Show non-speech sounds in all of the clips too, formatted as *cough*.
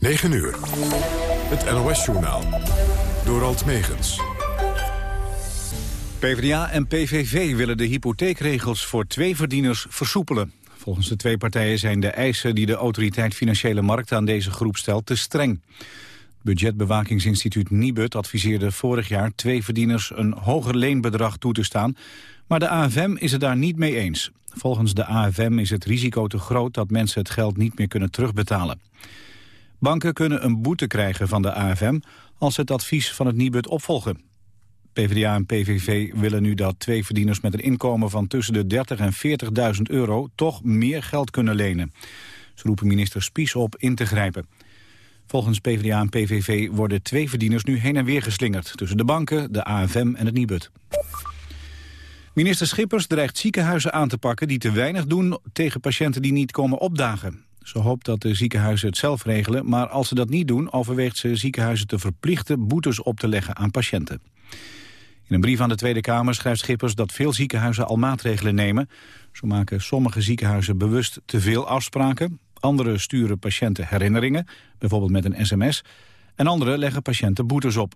9 uur. Het NOS-journaal. Door Alt Megens. PvdA en PVV willen de hypotheekregels voor tweeverdieners versoepelen. Volgens de twee partijen zijn de eisen die de autoriteit Financiële Markten aan deze groep stelt te streng. Het budgetbewakingsinstituut Nibud adviseerde vorig jaar twee verdieners een hoger leenbedrag toe te staan, maar de AFM is het daar niet mee eens. Volgens de AFM is het risico te groot dat mensen het geld niet meer kunnen terugbetalen. Banken kunnen een boete krijgen van de AFM als ze het advies van het Nibud opvolgen. PvdA en PVV willen nu dat twee verdieners met een inkomen van tussen de 30 en 40.000 euro toch meer geld kunnen lenen. Ze roepen minister Spies op in te grijpen. Volgens PvdA en PVV worden twee verdieners nu heen en weer geslingerd tussen de banken, de AFM en het Nibud. Minister Schippers dreigt ziekenhuizen aan te pakken die te weinig doen tegen patiënten die niet komen opdagen. Ze hoopt dat de ziekenhuizen het zelf regelen, maar als ze dat niet doen... overweegt ze ziekenhuizen te verplichten boetes op te leggen aan patiënten. In een brief aan de Tweede Kamer schrijft Schippers dat veel ziekenhuizen al maatregelen nemen. Zo maken sommige ziekenhuizen bewust te veel afspraken. Andere sturen patiënten herinneringen, bijvoorbeeld met een sms. En andere leggen patiënten boetes op.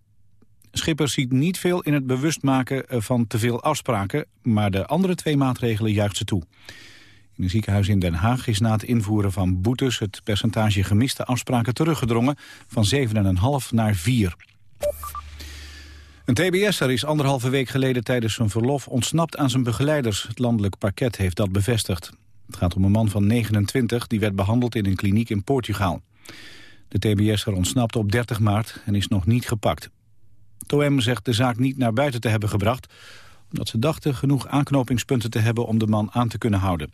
Schippers ziet niet veel in het bewust maken van te veel afspraken... maar de andere twee maatregelen juicht ze toe. In een ziekenhuis in Den Haag is na het invoeren van boetes... het percentage gemiste afspraken teruggedrongen van 7,5 naar 4. Een TBS'er is anderhalve week geleden tijdens zijn verlof ontsnapt aan zijn begeleiders. Het landelijk parket heeft dat bevestigd. Het gaat om een man van 29 die werd behandeld in een kliniek in Portugal. De TBS'er ontsnapte op 30 maart en is nog niet gepakt. Toem zegt de zaak niet naar buiten te hebben gebracht omdat ze dachten genoeg aanknopingspunten te hebben om de man aan te kunnen houden.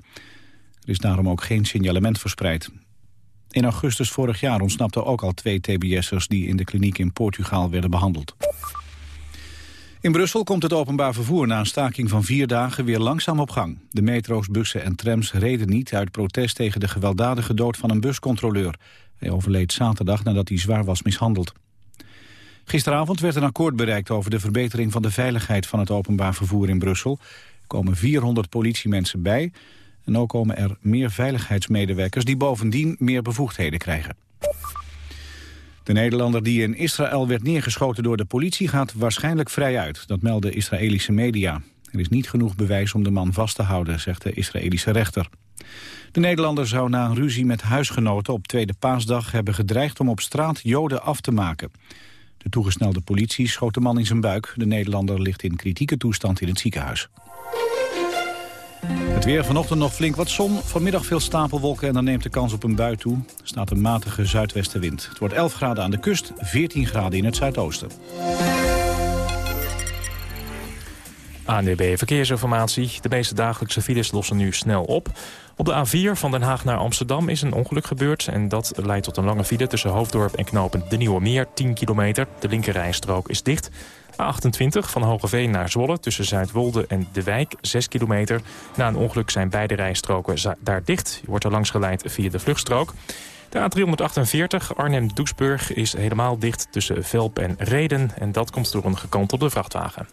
Er is daarom ook geen signalement verspreid. In augustus vorig jaar ontsnapten ook al twee tbs'ers die in de kliniek in Portugal werden behandeld. In Brussel komt het openbaar vervoer na een staking van vier dagen weer langzaam op gang. De metro's, bussen en trams reden niet uit protest tegen de gewelddadige dood van een buscontroleur. Hij overleed zaterdag nadat hij zwaar was mishandeld. Gisteravond werd een akkoord bereikt over de verbetering van de veiligheid van het openbaar vervoer in Brussel. Er komen 400 politiemensen bij en ook komen er meer veiligheidsmedewerkers die bovendien meer bevoegdheden krijgen. De Nederlander die in Israël werd neergeschoten door de politie gaat waarschijnlijk vrij uit. Dat melden Israëlische media. Er is niet genoeg bewijs om de man vast te houden, zegt de Israëlische rechter. De Nederlander zou na een ruzie met huisgenoten op tweede paasdag hebben gedreigd om op straat Joden af te maken. De toegesnelde politie schoot de man in zijn buik. De Nederlander ligt in kritieke toestand in het ziekenhuis. Het weer vanochtend nog flink wat zon. Vanmiddag veel stapelwolken en dan neemt de kans op een bui toe. Er staat een matige zuidwestenwind. Het wordt 11 graden aan de kust, 14 graden in het zuidoosten. ANDB Verkeersinformatie. De meeste dagelijkse files lossen nu snel op. Op de A4 van Den Haag naar Amsterdam is een ongeluk gebeurd... en dat leidt tot een lange file tussen Hoofddorp en Knopen De Nieuwe Meer, 10 kilometer. De linkerrijstrook is dicht. A28 van Hogeveen naar Zwolle tussen Zuidwolde en De Wijk, 6 kilometer. Na een ongeluk zijn beide rijstroken daar dicht. Je wordt er langs geleid via de vluchtstrook. De A348 Arnhem-Doesburg is helemaal dicht tussen Velp en Reden... en dat komt door een gekantelde vrachtwagen.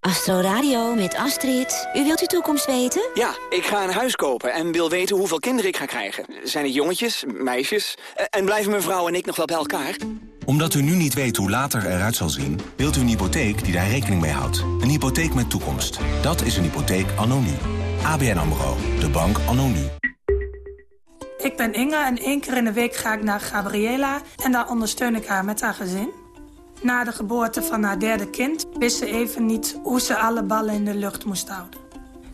Astro Radio met Astrid. U wilt uw toekomst weten? Ja, ik ga een huis kopen en wil weten hoeveel kinderen ik ga krijgen. Zijn het jongetjes, meisjes? En blijven mijn vrouw en ik nog wel bij elkaar? Omdat u nu niet weet hoe later eruit zal zien... wilt u een hypotheek die daar rekening mee houdt. Een hypotheek met toekomst. Dat is een hypotheek anno nu. ABN AMRO. De bank anno nu. Ik ben Inge en één keer in de week ga ik naar Gabriela... en daar ondersteun ik haar met haar gezin. Na de geboorte van haar derde kind wist ze even niet hoe ze alle ballen in de lucht moest houden.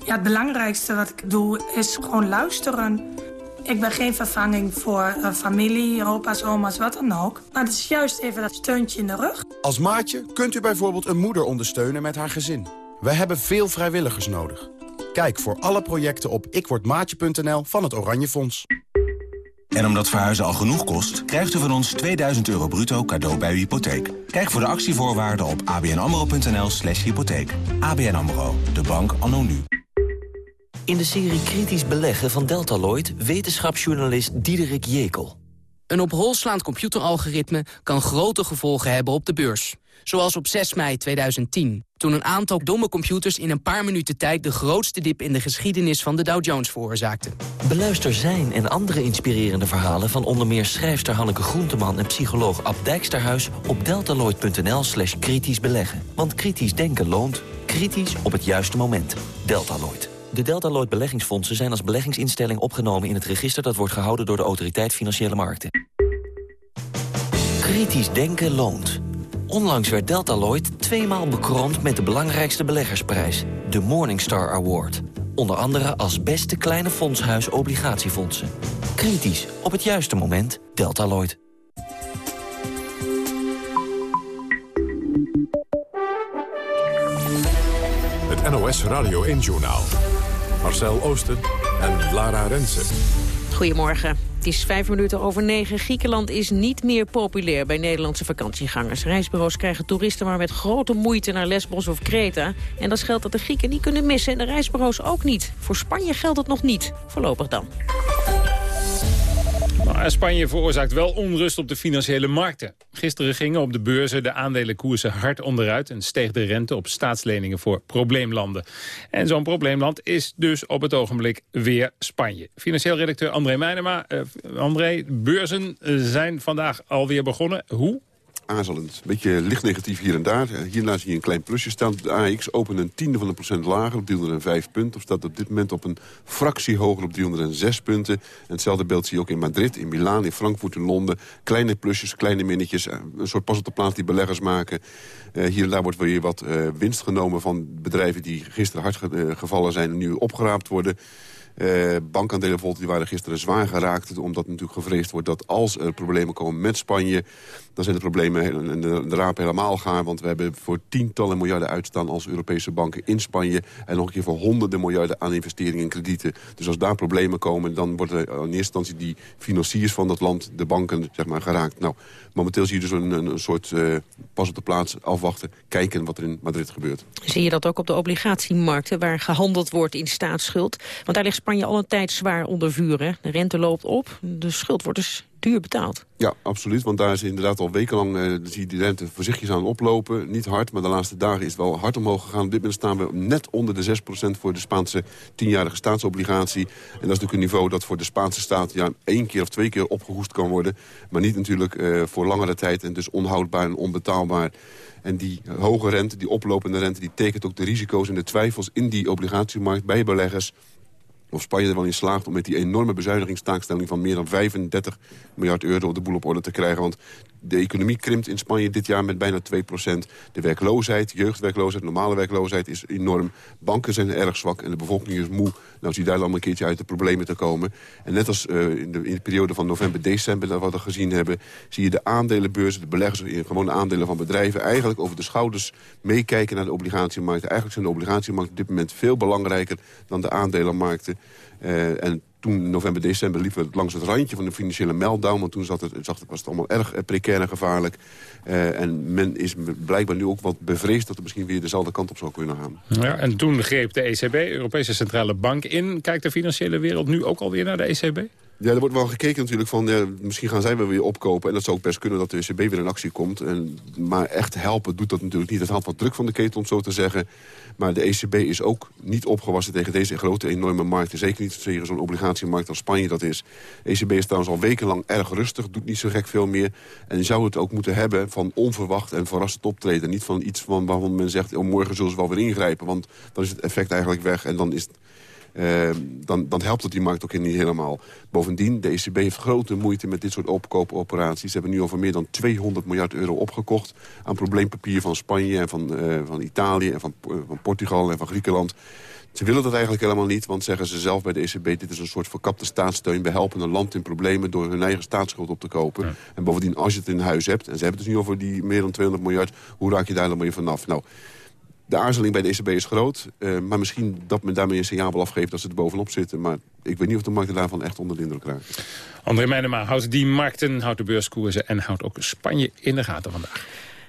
Ja, het belangrijkste wat ik doe is gewoon luisteren. Ik ben geen vervanging voor uh, familie, opa's, oma's, wat dan ook. Maar het is juist even dat steuntje in de rug. Als maatje kunt u bijvoorbeeld een moeder ondersteunen met haar gezin. We hebben veel vrijwilligers nodig. Kijk voor alle projecten op ikwordmaatje.nl van het Oranje Fonds. En omdat verhuizen al genoeg kost, krijgt u van ons 2000 euro bruto cadeau bij uw hypotheek. Kijk voor de actievoorwaarden op abnamro.nl slash hypotheek. ABN AMRO, de bank anno nu. In de serie Kritisch Beleggen van Deltaloid wetenschapsjournalist Diederik Jekel. Een op hol slaand computeralgoritme kan grote gevolgen hebben op de beurs. Zoals op 6 mei 2010, toen een aantal domme computers in een paar minuten tijd de grootste dip in de geschiedenis van de Dow Jones veroorzaakten. Beluister zijn en andere inspirerende verhalen van onder meer schrijfster Hanneke Groenteman en psycholoog Ab Dijksterhuis op deltaloid.nl slash kritisch beleggen. Want kritisch denken loont. Kritisch op het juiste moment. Deltaloid. De Deltaloid beleggingsfondsen zijn als beleggingsinstelling opgenomen in het register dat wordt gehouden door de Autoriteit Financiële Markten. Kritisch denken loont. Onlangs werd Deltaloid tweemaal bekroond met de belangrijkste beleggersprijs, de Morningstar Award. Onder andere als beste kleine fondshuis obligatiefondsen. Kritisch, op het juiste moment, Deltaloid. Het NOS Radio 1-journaal. Marcel Oosten en Lara Rensen. Goedemorgen. Het is vijf minuten over negen. Griekenland is niet meer populair bij Nederlandse vakantiegangers. Reisbureaus krijgen toeristen maar met grote moeite naar Lesbos of Kreta. En dat geldt dat de Grieken niet kunnen missen en de reisbureaus ook niet. Voor Spanje geldt het nog niet. Voorlopig dan. Maar Spanje veroorzaakt wel onrust op de financiële markten. Gisteren gingen op de beurzen de aandelenkoersen hard onderuit... en steeg de rente op staatsleningen voor probleemlanden. En zo'n probleemland is dus op het ogenblik weer Spanje. Financieel redacteur André Meijnema. Uh, André, beurzen zijn vandaag alweer begonnen. Hoe? Aarzelend. Een beetje licht negatief hier en daar. Hierna zie je een klein plusje staan. De AX opent een tiende van een procent lager op 305 punten. Of staat op dit moment op een fractie hoger op 306 punten. En hetzelfde beeld zie je ook in Madrid, in Milaan, in Frankfurt, in Londen. Kleine plusjes, kleine minnetjes. Een soort pas op de plaats die beleggers maken. Uh, hier en daar wordt weer wat winst genomen van bedrijven die gisteren hard ge gevallen zijn en nu opgeraapt worden. Bankaandelen bijvoorbeeld die waren gisteren zwaar geraakt... omdat natuurlijk gevreesd wordt dat als er problemen komen met Spanje... dan zijn de problemen en de, raap helemaal gaan. Want we hebben voor tientallen miljarden uitstaan als Europese banken in Spanje... en nog een keer voor honderden miljarden aan investeringen en kredieten. Dus als daar problemen komen, dan worden in eerste instantie die financiers van dat land... de banken zeg maar, geraakt. Nou, momenteel zie je dus een, een, soort uh, pas op de plaats afwachten... kijken wat er in Madrid gebeurt. Zie je dat ook op de obligatiemarkten... waar gehandeld wordt in staatsschuld? Want daar ligt Spanje al een tijd zwaar onder vuur. Hè? De rente loopt op, de schuld wordt dus duur betaald. Ja, absoluut. Want daar is inderdaad al wekenlang... Uh, die rente voorzichtig aan oplopen. Niet hard, maar de laatste dagen is het wel hard omhoog gegaan. Op dit moment staan we net onder de 6% voor de Spaanse tienjarige staatsobligatie. En dat is natuurlijk een niveau dat voor de Spaanse staat... ja, één keer of twee keer opgehoest kan worden. Maar niet natuurlijk uh, voor langere tijd en dus onhoudbaar en onbetaalbaar. En die hoge rente, die oplopende rente... die tekent ook de risico's en de twijfels in die obligatiemarkt bij beleggers of Spanje er wel in slaagt om met die enorme bezuinigingstaakstelling van meer dan 35 miljard euro de boel op orde te krijgen. Want de economie krimpt in Spanje dit jaar met bijna 2% De werkloosheid, jeugdwerkloosheid, normale werkloosheid is enorm. Banken zijn erg zwak en de bevolking is moe. Nou zie daar dan een keertje uit de problemen te komen. En net als uh, in, de, periode van november, december dat we dat gezien hebben... zie je de aandelenbeurzen, de beleggers in gewone aandelen van bedrijven... eigenlijk over de schouders meekijken naar de obligatiemarkten. Eigenlijk zijn de obligatiemarkten op dit moment veel belangrijker dan de aandelenmarkten. Uh, en toen november, december liepen we langs het randje van de financiële meltdown. Want toen zat het, zag het, was het allemaal erg precair en gevaarlijk. Uh, en men is blijkbaar nu ook wat bevreesd dat het misschien weer dezelfde kant op zou kunnen gaan. Ja, en toen greep de ECB, Europese Centrale Bank, in. Kijkt de financiële wereld nu ook alweer naar de ECB? Ja, er wordt wel gekeken natuurlijk van, ja, misschien gaan zij wel weer opkopen. En dat zou ook best kunnen dat de ECB weer in actie komt. En, maar echt helpen doet dat natuurlijk niet. Het haalt wat druk van de keten, om zo te zeggen. Maar de ECB is ook niet opgewassen tegen deze grote, enorme markten. Zeker niet tegen zo'n obligatiemarkt als Spanje dat is. De ECB is trouwens al wekenlang erg rustig, doet niet zo gek veel meer. En zou het ook moeten hebben van onverwacht en verrassend optreden. Niet van iets van, waarvan men zegt, oh, morgen zullen ze wel weer ingrijpen. Want dan is het effect eigenlijk weg en dan is het uh, dan, dan helpt het die markt ook niet helemaal. Bovendien, de ECB heeft grote moeite met dit soort opkoopoperaties. Ze hebben nu over meer dan 200 miljard euro opgekocht... aan probleempapier van Spanje en van, uh, van Italië en van, uh, van Portugal en van Griekenland. Ze willen dat eigenlijk helemaal niet, want zeggen ze zelf bij de ECB... dit is een soort verkapte staatssteun. We helpen een land in problemen door hun eigen staatsschuld op te kopen. Ja. En bovendien, als je het in huis hebt... en ze hebben het dus nu over die meer dan 200 miljard... hoe raak je daar dan weer vanaf? Nou, de aarzeling bij de ECB is groot. Uh, maar misschien dat men daarmee een signaal wil afgeven dat ze er bovenop zitten. Maar ik weet niet of de markten daarvan echt onder de indruk raakt. André Meijnema houdt die markten, houdt de beurskoersen... en houdt ook Spanje in de gaten vandaag.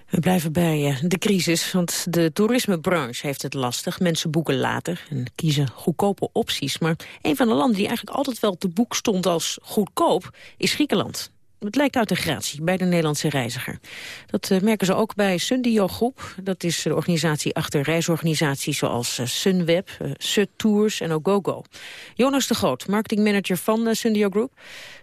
We blijven bij de crisis, want de toerismebranche heeft het lastig. Mensen boeken later en kiezen goedkope opties. Maar een van de landen die eigenlijk altijd wel te boek stond als goedkoop is Griekenland. Het lijkt uit de gratie bij de Nederlandse reiziger. Dat eh, merken ze ook bij Sundio Groep. Dat is de organisatie achter reisorganisaties zoals uh, Sunweb, uh, Sut Tours en ook GoGo. Jonas de Groot, marketingmanager van Sundio Group.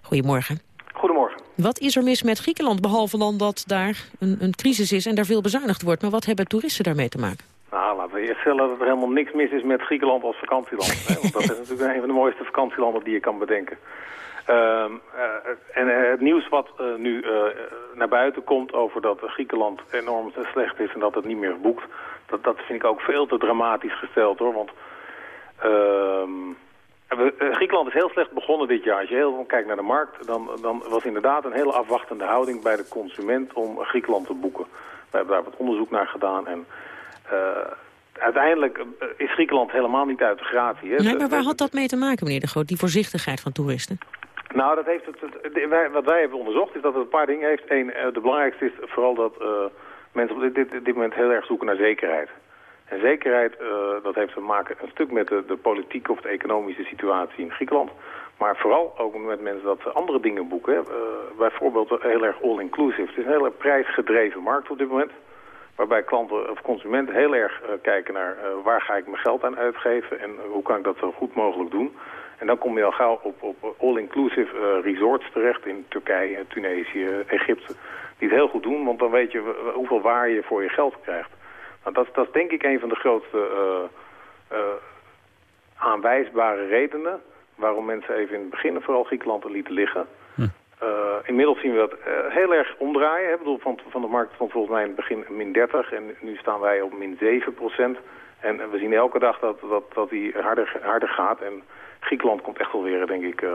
Goedemorgen. Goedemorgen. Wat is er mis met Griekenland, behalve dan dat daar een, een crisis is en daar veel bezuinigd wordt? Maar wat hebben toeristen daarmee te maken? Nou, laten we eerst stellen dat er helemaal niks mis is met Griekenland als vakantieland. hè? Want dat is *laughs* natuurlijk een van de mooiste vakantielanden die je kan bedenken. Uh, en uh, het nieuws wat uh, nu naar buiten komt over dat Griekenland enorm slecht is en dat het niet meer boekt, dat, dat vind ik ook veel te dramatisch gesteld hoor. Want ehm, Griekenland is heel slecht begonnen dit jaar. Als je heel kijkt naar de markt, dan, dan was inderdaad een hele afwachtende houding bij de consument om Griekenland te boeken. We hebben daar wat onderzoek naar gedaan en uiteindelijk is Griekenland helemaal niet uit de gratie. Hè? Nee, maar waar had dat mee te maken, meneer De Groot, die voorzichtigheid van toeristen? Nou, dat heeft het, wat wij hebben onderzocht is dat het een paar dingen heeft. Eén, de belangrijkste is vooral dat uh, mensen op dit, dit, moment heel erg zoeken naar zekerheid. En zekerheid, uh, dat heeft te maken een stuk met de, de politieke of de economische situatie in Griekenland. Maar vooral ook met mensen dat ze andere dingen boeken. Uh, bijvoorbeeld heel erg all-inclusive. Het is een hele prijsgedreven markt op dit moment. Waarbij klanten of consumenten heel erg kijken naar waar ga ik mijn geld aan uitgeven en hoe kan ik dat zo goed mogelijk doen. En dan kom je al gauw op, op all-inclusive uh, resorts terecht in Turkije, Tunesië, Egypte. Die het heel goed doen, want dan weet je hoeveel waar je voor je geld krijgt. Nou, dat, dat is denk ik een van de grootste uh, uh, aanwijsbare redenen... waarom mensen even in het begin vooral Griekenland lieten liggen. Hm. inmiddels zien we dat heel erg omdraaien. Ik bedoel, van, van de markt stond volgens mij in het begin min 30 en nu staan wij op min 7 procent. En we zien elke dag dat, dat, dat die harder, harder gaat. En Griekenland komt echt wel weer, denk ik, uh,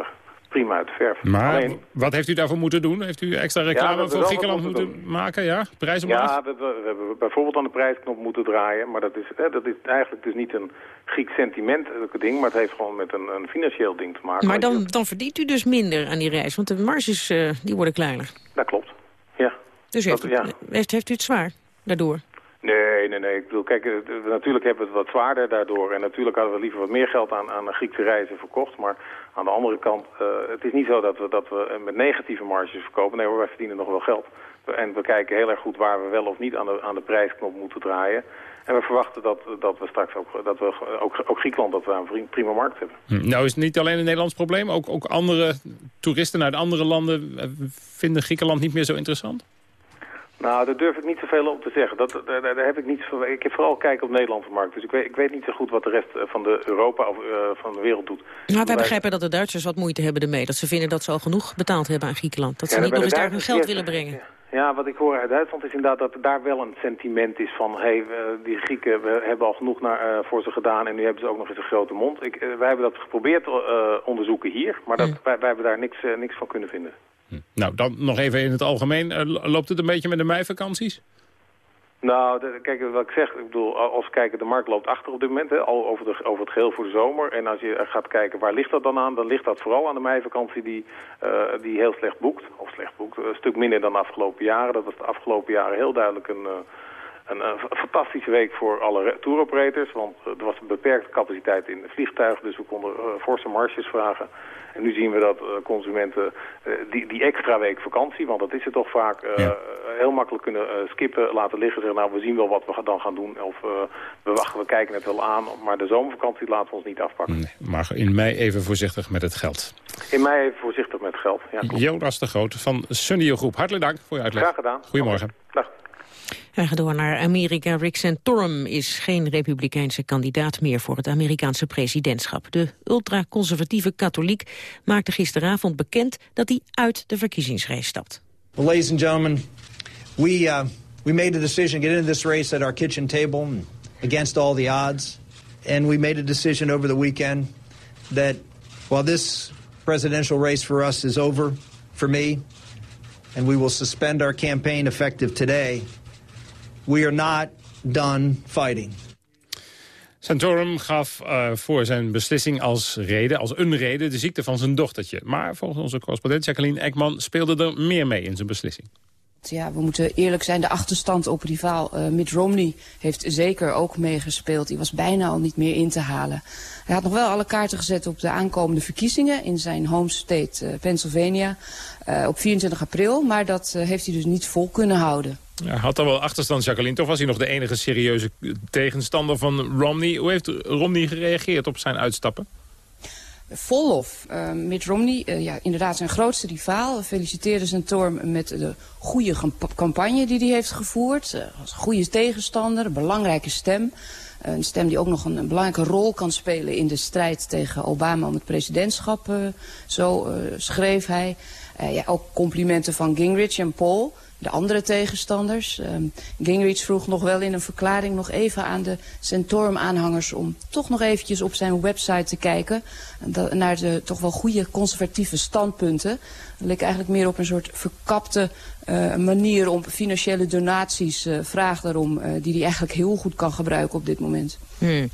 prima uit de verf. Maar Alleen, wat heeft u daarvoor moeten doen? Heeft u extra reclame ja, voor Griekenland moeten, moeten maken? Ja, prijs omlaag? Ja, we, we, hebben bijvoorbeeld aan de prijsknop moeten draaien. Maar dat is, hè, dat is eigenlijk dus niet een Grieks sentiment ding. Maar het heeft gewoon met een, een financieel ding te maken. Maar dan, dan verdient u dus minder aan die reis. Want de marges uh, die worden kleiner. Dat klopt, ja. Dus heeft, dat, u, ja. heeft, heeft u het zwaar daardoor? Nee, nee, nee. Ik bedoel, kijk, natuurlijk hebben we het wat zwaarder daardoor. En natuurlijk hadden we liever wat meer geld aan, aan Griekse reizen verkocht. Maar aan de andere kant, uh, het is niet zo dat we, dat we met negatieve marges verkopen. Nee hoor, wij verdienen nog wel geld. En we kijken heel erg goed waar we wel of niet aan de, aan de prijsknop moeten draaien. En we verwachten dat, dat we straks ook, dat we ook, ook Griekenland dat we een prima markt hebben. Nou is het niet alleen een Nederlands probleem. Ook, ook andere toeristen uit andere landen vinden Griekenland niet meer zo interessant? Nou, daar durf ik niet zoveel op te zeggen. Dat, daar, daar heb ik, niet ik heb vooral kijken op de Nederlandse markt. Dus ik weet, ik weet niet zo goed wat de rest eh, van de Europa of uh, van de wereld doet. Nou, wij begrijpen dat de Duitsers wat moeite hebben ermee. Dat ze vinden dat ze al genoeg betaald hebben aan Griekenland. Dat ze ja, niet nog eens daar hun geld willen brengen. Ja. Ja, wat ik hoor uit Duitsland is inderdaad dat daar wel een sentiment is van... hé, hey, die Grieken we hebben al genoeg naar, uh, voor ze gedaan en nu hebben ze ook nog eens een grote mond. Ik, uh, wij hebben dat geprobeerd uh, onderzoeken hier, maar dat, mm. wij, wij, hebben daar niks, niks van kunnen vinden. Nou, dan nog even in het algemeen. Uh, loopt het een beetje met de meivakanties? Nou, kijk, wat ik zeg, ik bedoel, als we kijken, de markt loopt achter op dit moment, hè, al over, de, over het geheel voor de zomer. En als je gaat kijken, waar ligt dat dan aan? Dan ligt dat vooral aan de meivakantie die, uh, die heel slecht boekt. Of slecht boekt, een stuk minder dan de afgelopen jaren. Dat was de afgelopen jaren heel duidelijk een... een, een, fantastische week voor alle touroperators, want er was een beperkte capaciteit in de vliegtuigen, dus we konden uh, forse marges vragen. En nu zien we dat uh, consumenten uh, die, die extra week vakantie, want dat is het toch vaak, ja. heel makkelijk kunnen skippen, laten liggen. Zeggen, nou, we zien wel wat we dan gaan doen. Of we wachten, we kijken het wel aan. Maar de zomervakantie laten we ons niet afpakken. Nee, maar in mei even voorzichtig met het geld. In mei even voorzichtig met het geld, ja. Jonas de Groot van Sundio Groep. Hartelijk dank voor je uitleg. Graag gedaan. Goedemorgen. Dag. Wij gaan door naar Amerika. Rick Santorum is geen republikeinse kandidaat meer voor het Amerikaanse presidentschap. De ultraconservatieve katholiek maakte gisteravond bekend dat hij uit de verkiezingsrace stapt. Well, ladies and gentlemen, we, uh, we made a decision to get into this race at our kitchen table against all the odds. And we made a decision over the weekend that while this presidential race for us is over for me, and we will suspend our campaign effective today, we are not done fighting. Santorum gaf uh, voor zijn beslissing als reden, als een reden, de ziekte van zijn dochtertje. Maar volgens onze correspondent Jacqueline Ekman speelde er meer mee in zijn beslissing. Ja, we moeten eerlijk zijn, de achterstand op rivaal uh, Mitt Romney heeft zeker ook meegespeeld. Die was bijna al niet meer in te halen. Hij had nog wel alle kaarten gezet op de aankomende verkiezingen in zijn home state uh, Pennsylvania uh, op 24 april. Maar dat heeft hij dus niet vol kunnen houden. Ja, had al wel achterstand, Jacqueline. Toch was hij nog de enige serieuze tegenstander van Romney. Hoe heeft Romney gereageerd op zijn uitstappen? vol lof. Uh, Mitt Romney, uh, ja, inderdaad zijn grootste rivaal, feliciteerde zijn Torm met de goede campagne die hij heeft gevoerd. Uh, als goede tegenstander, belangrijke stem. een stem die ook nog een, een, belangrijke rol kan spelen in de strijd tegen Obama om het presidentschap. zo schreef hij. ja, ook complimenten van Gingrich en Paul de andere tegenstanders. Um, Gingrich vroeg nog wel in een verklaring nog even aan de Centorum-aanhangers... om toch nog eventjes op zijn website te kijken... naar de toch wel goede conservatieve standpunten. Dat leek eigenlijk meer op een soort verkapte uh, manier om financiële donaties... Uh, vraag daarom, uh, die hij eigenlijk heel goed kan gebruiken op dit moment. Hmm.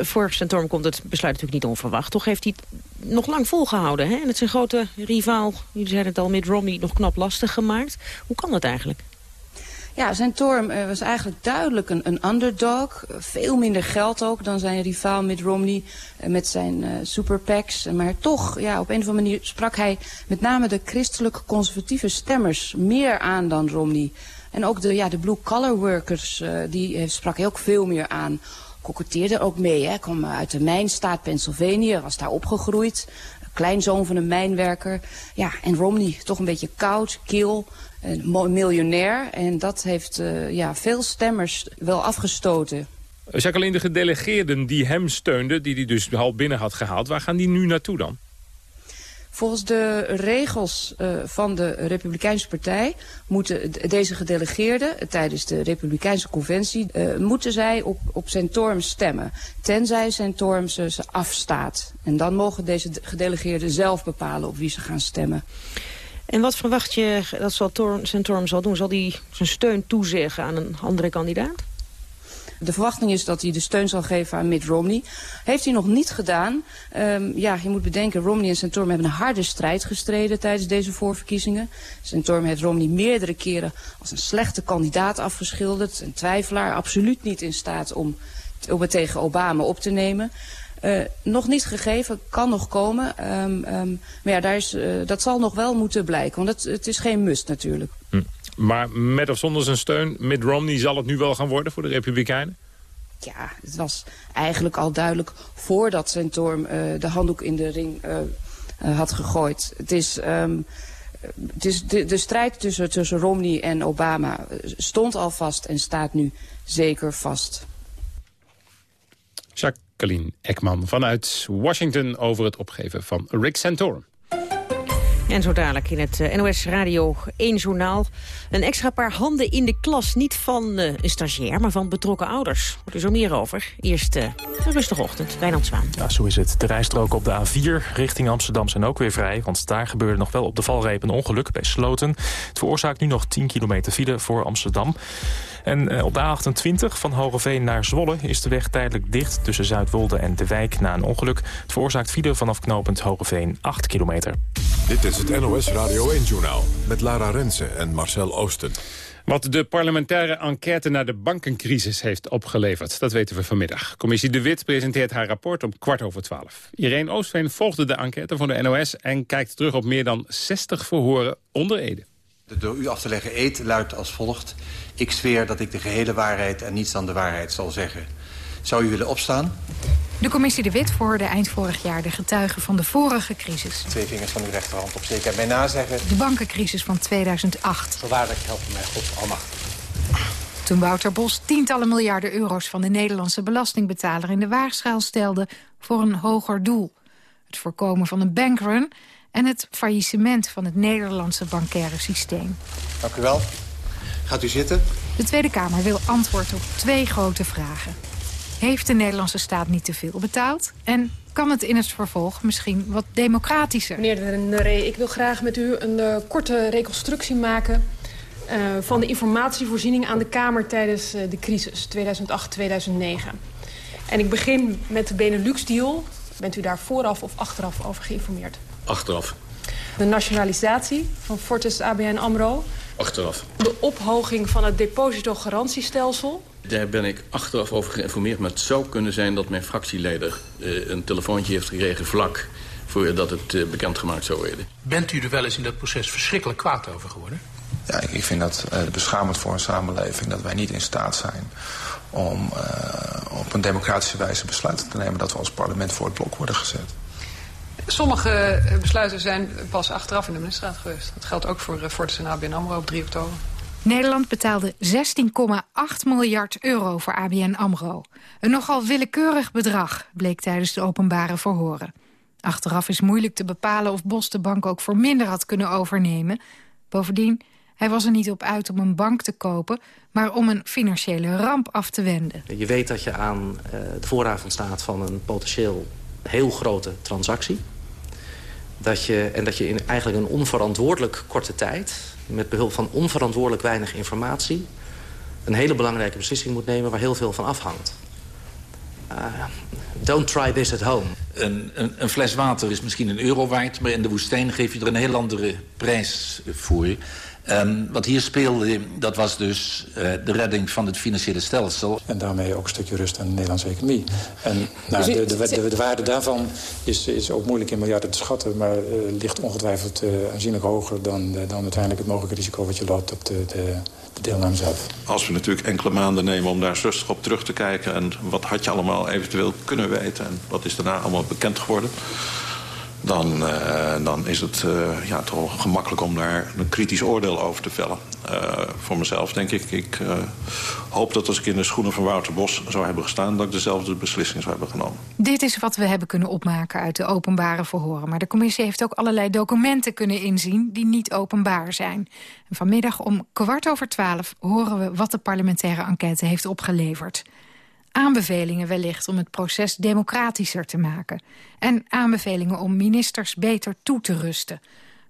voor Centorum komt het besluit natuurlijk niet onverwacht. Toch heeft hij het nog lang volgehouden. Hè? En het zijn grote rivaal, jullie zeiden het al, met Romney nog knap lastig gemaakt. Hoe kan dat eigenlijk? Ja, zijn uh, was eigenlijk duidelijk een, een underdog. veel minder geld ook dan zijn rivaal Mitt Romney uh, met zijn uh, super PACs. Maar toch, ja, op een of andere manier sprak hij met name de christelijke conservatieve stemmers meer aan dan Romney. En ook de, ja, de blue-collar workers, die sprak hij ook veel meer aan koketteerde ook mee. Hij kwam uit de mijnstaat Pennsylvania, was daar opgegroeid. Kleinzoon van een mijnwerker. Ja, en Romney toch een beetje koud, kil, een miljonair. En dat heeft uh, ja, veel stemmers wel afgestoten. Jacqueline, de gedelegeerden die hem steunden, die hij dus half binnen had gehaald... waar gaan die nu naartoe dan? Volgens de regels uh, van de Republikeinse Partij moeten deze gedelegeerden tijdens de Republikeinse Conventie uh, moeten zij op, op Centorum stemmen. Tenzij Centorum ze, ze afstaat. En dan mogen deze gedelegeerden zelf bepalen op wie ze gaan stemmen. En wat verwacht je dat zal Centorum zal doen? Zal hij zijn steun toezeggen aan een andere kandidaat? De verwachting is dat hij de steun zal geven aan Mitt Romney. Heeft hij nog niet gedaan. Um, ja, je moet bedenken, Romney en Santorum hebben een harde strijd gestreden tijdens deze voorverkiezingen. Santorum heeft Romney meerdere keren als een slechte kandidaat afgeschilderd. Een twijfelaar, absoluut niet in staat om, om het tegen Obama op te nemen. Uh, nog niet gegeven, kan nog komen. Um, um, maar ja, daar is, uh, dat zal nog wel moeten blijken, want het, het is geen must natuurlijk. Hm. Maar met of zonder zijn steun, Mitt Romney zal het nu wel gaan worden voor de Republikeinen? Ja, het was eigenlijk al duidelijk voordat Santorum uh, de handdoek in de ring had gegooid. Het is, um, het is de, de strijd tussen, tussen Romney en Obama stond al vast en staat nu zeker vast. Jacqueline Ekman vanuit Washington over het opgeven van Rick Santorum. En zo dadelijk in het eh, NOS Radio 1 journaal. Een extra paar handen in de klas. Niet van uh, een stagiair, maar van betrokken ouders. Wordt er zo meer over. Eerst uh, een rustige ochtend. Wijnand Zwaan. Ja, zo is het. De rijstroken op de A4 richting Amsterdam zijn ook weer vrij. Want daar gebeurde nog wel op de valreep een ongeluk bij Sloten. Het veroorzaakt nu nog 10 kilometer file voor Amsterdam. En uh, op de A28 van Hogeveen naar Zwolle is de weg tijdelijk dicht... tussen Zuidwolde en De Wijk na een ongeluk. Het veroorzaakt file vanaf knooppunt Hogeveen 8 kilometer. Dit is het NOS Radio 1-journaal met Lara Rensen en Marcel Oosten. Wat de parlementaire enquête naar de bankencrisis heeft opgeleverd, dat weten we vanmiddag. Commissie De Wit presenteert haar rapport om kwart over twaalf. Irene Oostveen volgde de enquête van de NOS en kijkt terug op meer dan 60 verhoren onder Ede. De door u af te leggen eed luidt als volgt. Ik zweer dat ik de gehele waarheid en niets dan de waarheid zal zeggen. Zou u willen opstaan? De commissie De Wit verhoorde eind vorig jaar de getuigen van de vorige crisis. Twee vingers van uw rechterhand opsteken en mij nazeggen. De bankencrisis van 2008. Zowaarlijk helpt mij God almachtig. Toen Wouter Bos tientallen miljarden euro's van de Nederlandse belastingbetaler in de waagschaal stelde voor een hoger doel. Het voorkomen van een bankrun en het faillissement van het Nederlandse bankaire systeem. Dank u wel. Gaat u zitten. De Tweede Kamer wil antwoord op twee grote vragen. Heeft de Nederlandse staat niet te veel betaald? En kan het in het vervolg misschien wat democratischer? Meneer de Neré, ik wil graag met u een uh, korte reconstructie maken... Uh, van de informatievoorziening aan de Kamer tijdens uh, de crisis 2008-2009. En ik begin met de Benelux-deal. Bent u daar vooraf of achteraf over geïnformeerd? Achteraf. De nationalisatie van Fortis ABN AMRO Achteraf. De ophoging van het depositogarantiestelsel. Daar ben ik achteraf over geïnformeerd. Maar het zou kunnen zijn dat mijn fractieleider uh, een telefoontje heeft gekregen vlak voordat het uh, bekendgemaakt zou worden. Bent u er wel eens in dat proces verschrikkelijk kwaad over geworden? Ja, ik vind dat uh, beschamend voor een samenleving dat wij niet in staat zijn om uh, op een democratische wijze besluiten te nemen dat we als parlement voor het blok worden gezet. Sommige besluiten zijn pas achteraf in de ministerraad geweest. Dat geldt ook voor Fortis en ABN AMRO op 3 oktober. Nederland betaalde 16,8 miljard euro voor ABN AMRO. Een nogal willekeurig bedrag, bleek tijdens de openbare verhoren. Achteraf is moeilijk te bepalen of Bos de bank ook voor minder had kunnen overnemen. Bovendien, hij was er niet op uit om een bank te kopen... maar om een financiële ramp af te wenden. Je weet dat je aan uh, de vooravond staat van een potentieel heel grote transactie. Dat je, en dat je in eigenlijk een onverantwoordelijk korte tijd... met behulp van onverantwoordelijk weinig informatie... een hele belangrijke beslissing moet nemen waar heel veel van afhangt. Uh, don't try this at home. Een, een, een, fles water is misschien een euro waard... maar in de woestijn geef je er een heel andere prijs voor. Um, wat hier speelde, dat was dus uh, de redding van het financiële stelsel. En daarmee ook een stukje rust aan de Nederlandse economie. En nou, de, de, de, de, waarde daarvan is, is ook moeilijk in miljarden te schatten... maar uh, ligt ongetwijfeld uh, aanzienlijk hoger dan, dan uiteindelijk het mogelijke risico... wat je loopt op de, de, de deelname zelf. Als we natuurlijk enkele maanden nemen om daar rustig op terug te kijken... en wat had je allemaal eventueel kunnen weten... en wat is daarna allemaal bekend geworden dan, uh, dan is het uh, ja, toch gemakkelijk om daar een kritisch oordeel over te vellen. Uh, voor mezelf denk ik, ik hoop dat als ik in de schoenen van Wouter Bos zou hebben gestaan... dat ik dezelfde beslissing zou hebben genomen. Dit is wat we hebben kunnen opmaken uit de openbare verhoren. Maar de commissie heeft ook allerlei documenten kunnen inzien die niet openbaar zijn. Vanmiddag om kwart over twaalf horen we wat de parlementaire enquête heeft opgeleverd aanbevelingen wellicht om het proces democratischer te maken. En aanbevelingen om ministers beter toe te rusten.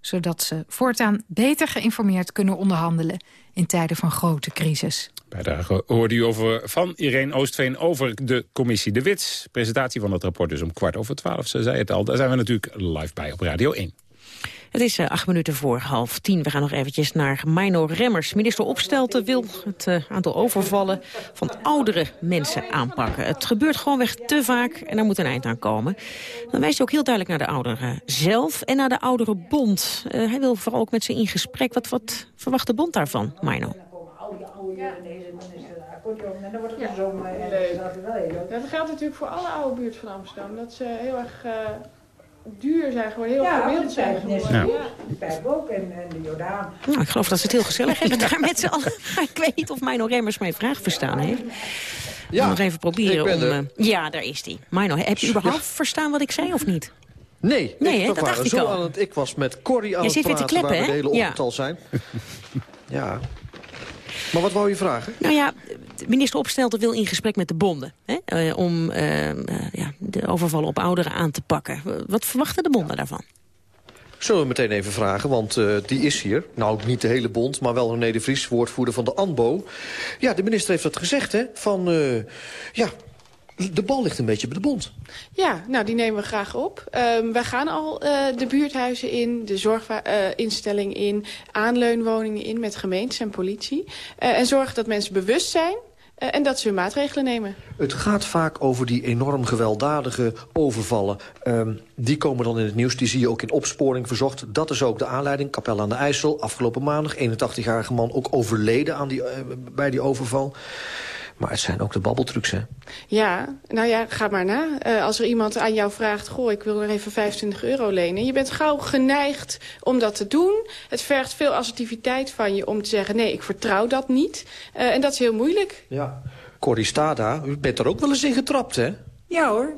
Zodat ze voortaan beter geïnformeerd kunnen onderhandelen in tijden van grote crisis. Bijdrage hoorde u over, van Irene Oostveen over de commissie De Wits. Presentatie van het rapport dus om kwart over twaalf. Ze zei het al, daar zijn we natuurlijk live bij op Radio 1. Het is uh, acht minuten voor half tien. We gaan nog eventjes naar Mino Remmers. Minister Opstelten wil het uh, aantal overvallen van oudere mensen aanpakken. Het gebeurt gewoonweg te vaak en daar moet een eind aan komen. Dan wijst hij ook heel duidelijk naar de ouderen zelf en naar de ouderenbond. Uh, hij wil vooral ook met ze in gesprek. Wat, wat verwacht de bond daarvan, Mino? Ja. Dat geldt natuurlijk voor alle oude buurt van Amsterdam. Dat ze heel erg duur zijn geworden, heel ja, verbeeld zijn geworden. Ja, de Pijp ook en, en de Jordaan. Nou, ik geloof dat ze het heel gezellig *laughs* hebben daar met z'n allen. *laughs* ik weet niet of Mino Remmers mijn vraag verstaan heeft. Ja, nog even proberen om... Uh, ja, daar is hij. Mino, heb je überhaupt ja. verstaan wat ik zei of niet? Nee, nee ik, dat dacht ik zo al. Aan het, ik was met Corrie aan Jij het praten, kleppen, waar we de hele ja. ochtend al zijn. ja. Maar wat wou je vragen? Nou ja, minister Opstelten wil in gesprek met de bonden... Hè, uh, om uh, ja, de overvallen op ouderen aan te pakken. Wat verwachten de bonden daarvan? Zullen we meteen even vragen, want uh, die is hier. Nou, niet de hele bond, maar wel René de Vries, woordvoerder van de ANBO. Ja, de minister heeft dat gezegd, hè, van... ja, de bal ligt een beetje bij de bond. Ja, nou die nemen we graag op. Um, wij gaan al uh, de buurthuizen in, de zorginstelling uh, in... aanleunwoningen in met gemeentes en politie. Uh, en zorgen dat mensen bewust zijn en dat ze hun maatregelen nemen. Het gaat vaak over die enorm gewelddadige overvallen. Um, die komen dan in het nieuws, die zie je ook in opsporing verzocht. Dat is ook de aanleiding. Kapel aan de IJssel, afgelopen maandag. 81-jarige man ook overleden aan die, uh, bij die overval. Maar het zijn ook de babbeltrucs, hè? Ja, nou ja, ga maar na. Uh, als er iemand aan jou vraagt... goh, ik wil er even 25 euro lenen. Je bent gauw geneigd om dat te doen. Het vergt veel assertiviteit van je om te zeggen... nee, ik vertrouw dat niet. Uh, en dat is heel moeilijk. Ja. Corrie Stada, u bent er ook wel eens in getrapt, hè? Ja, hoor.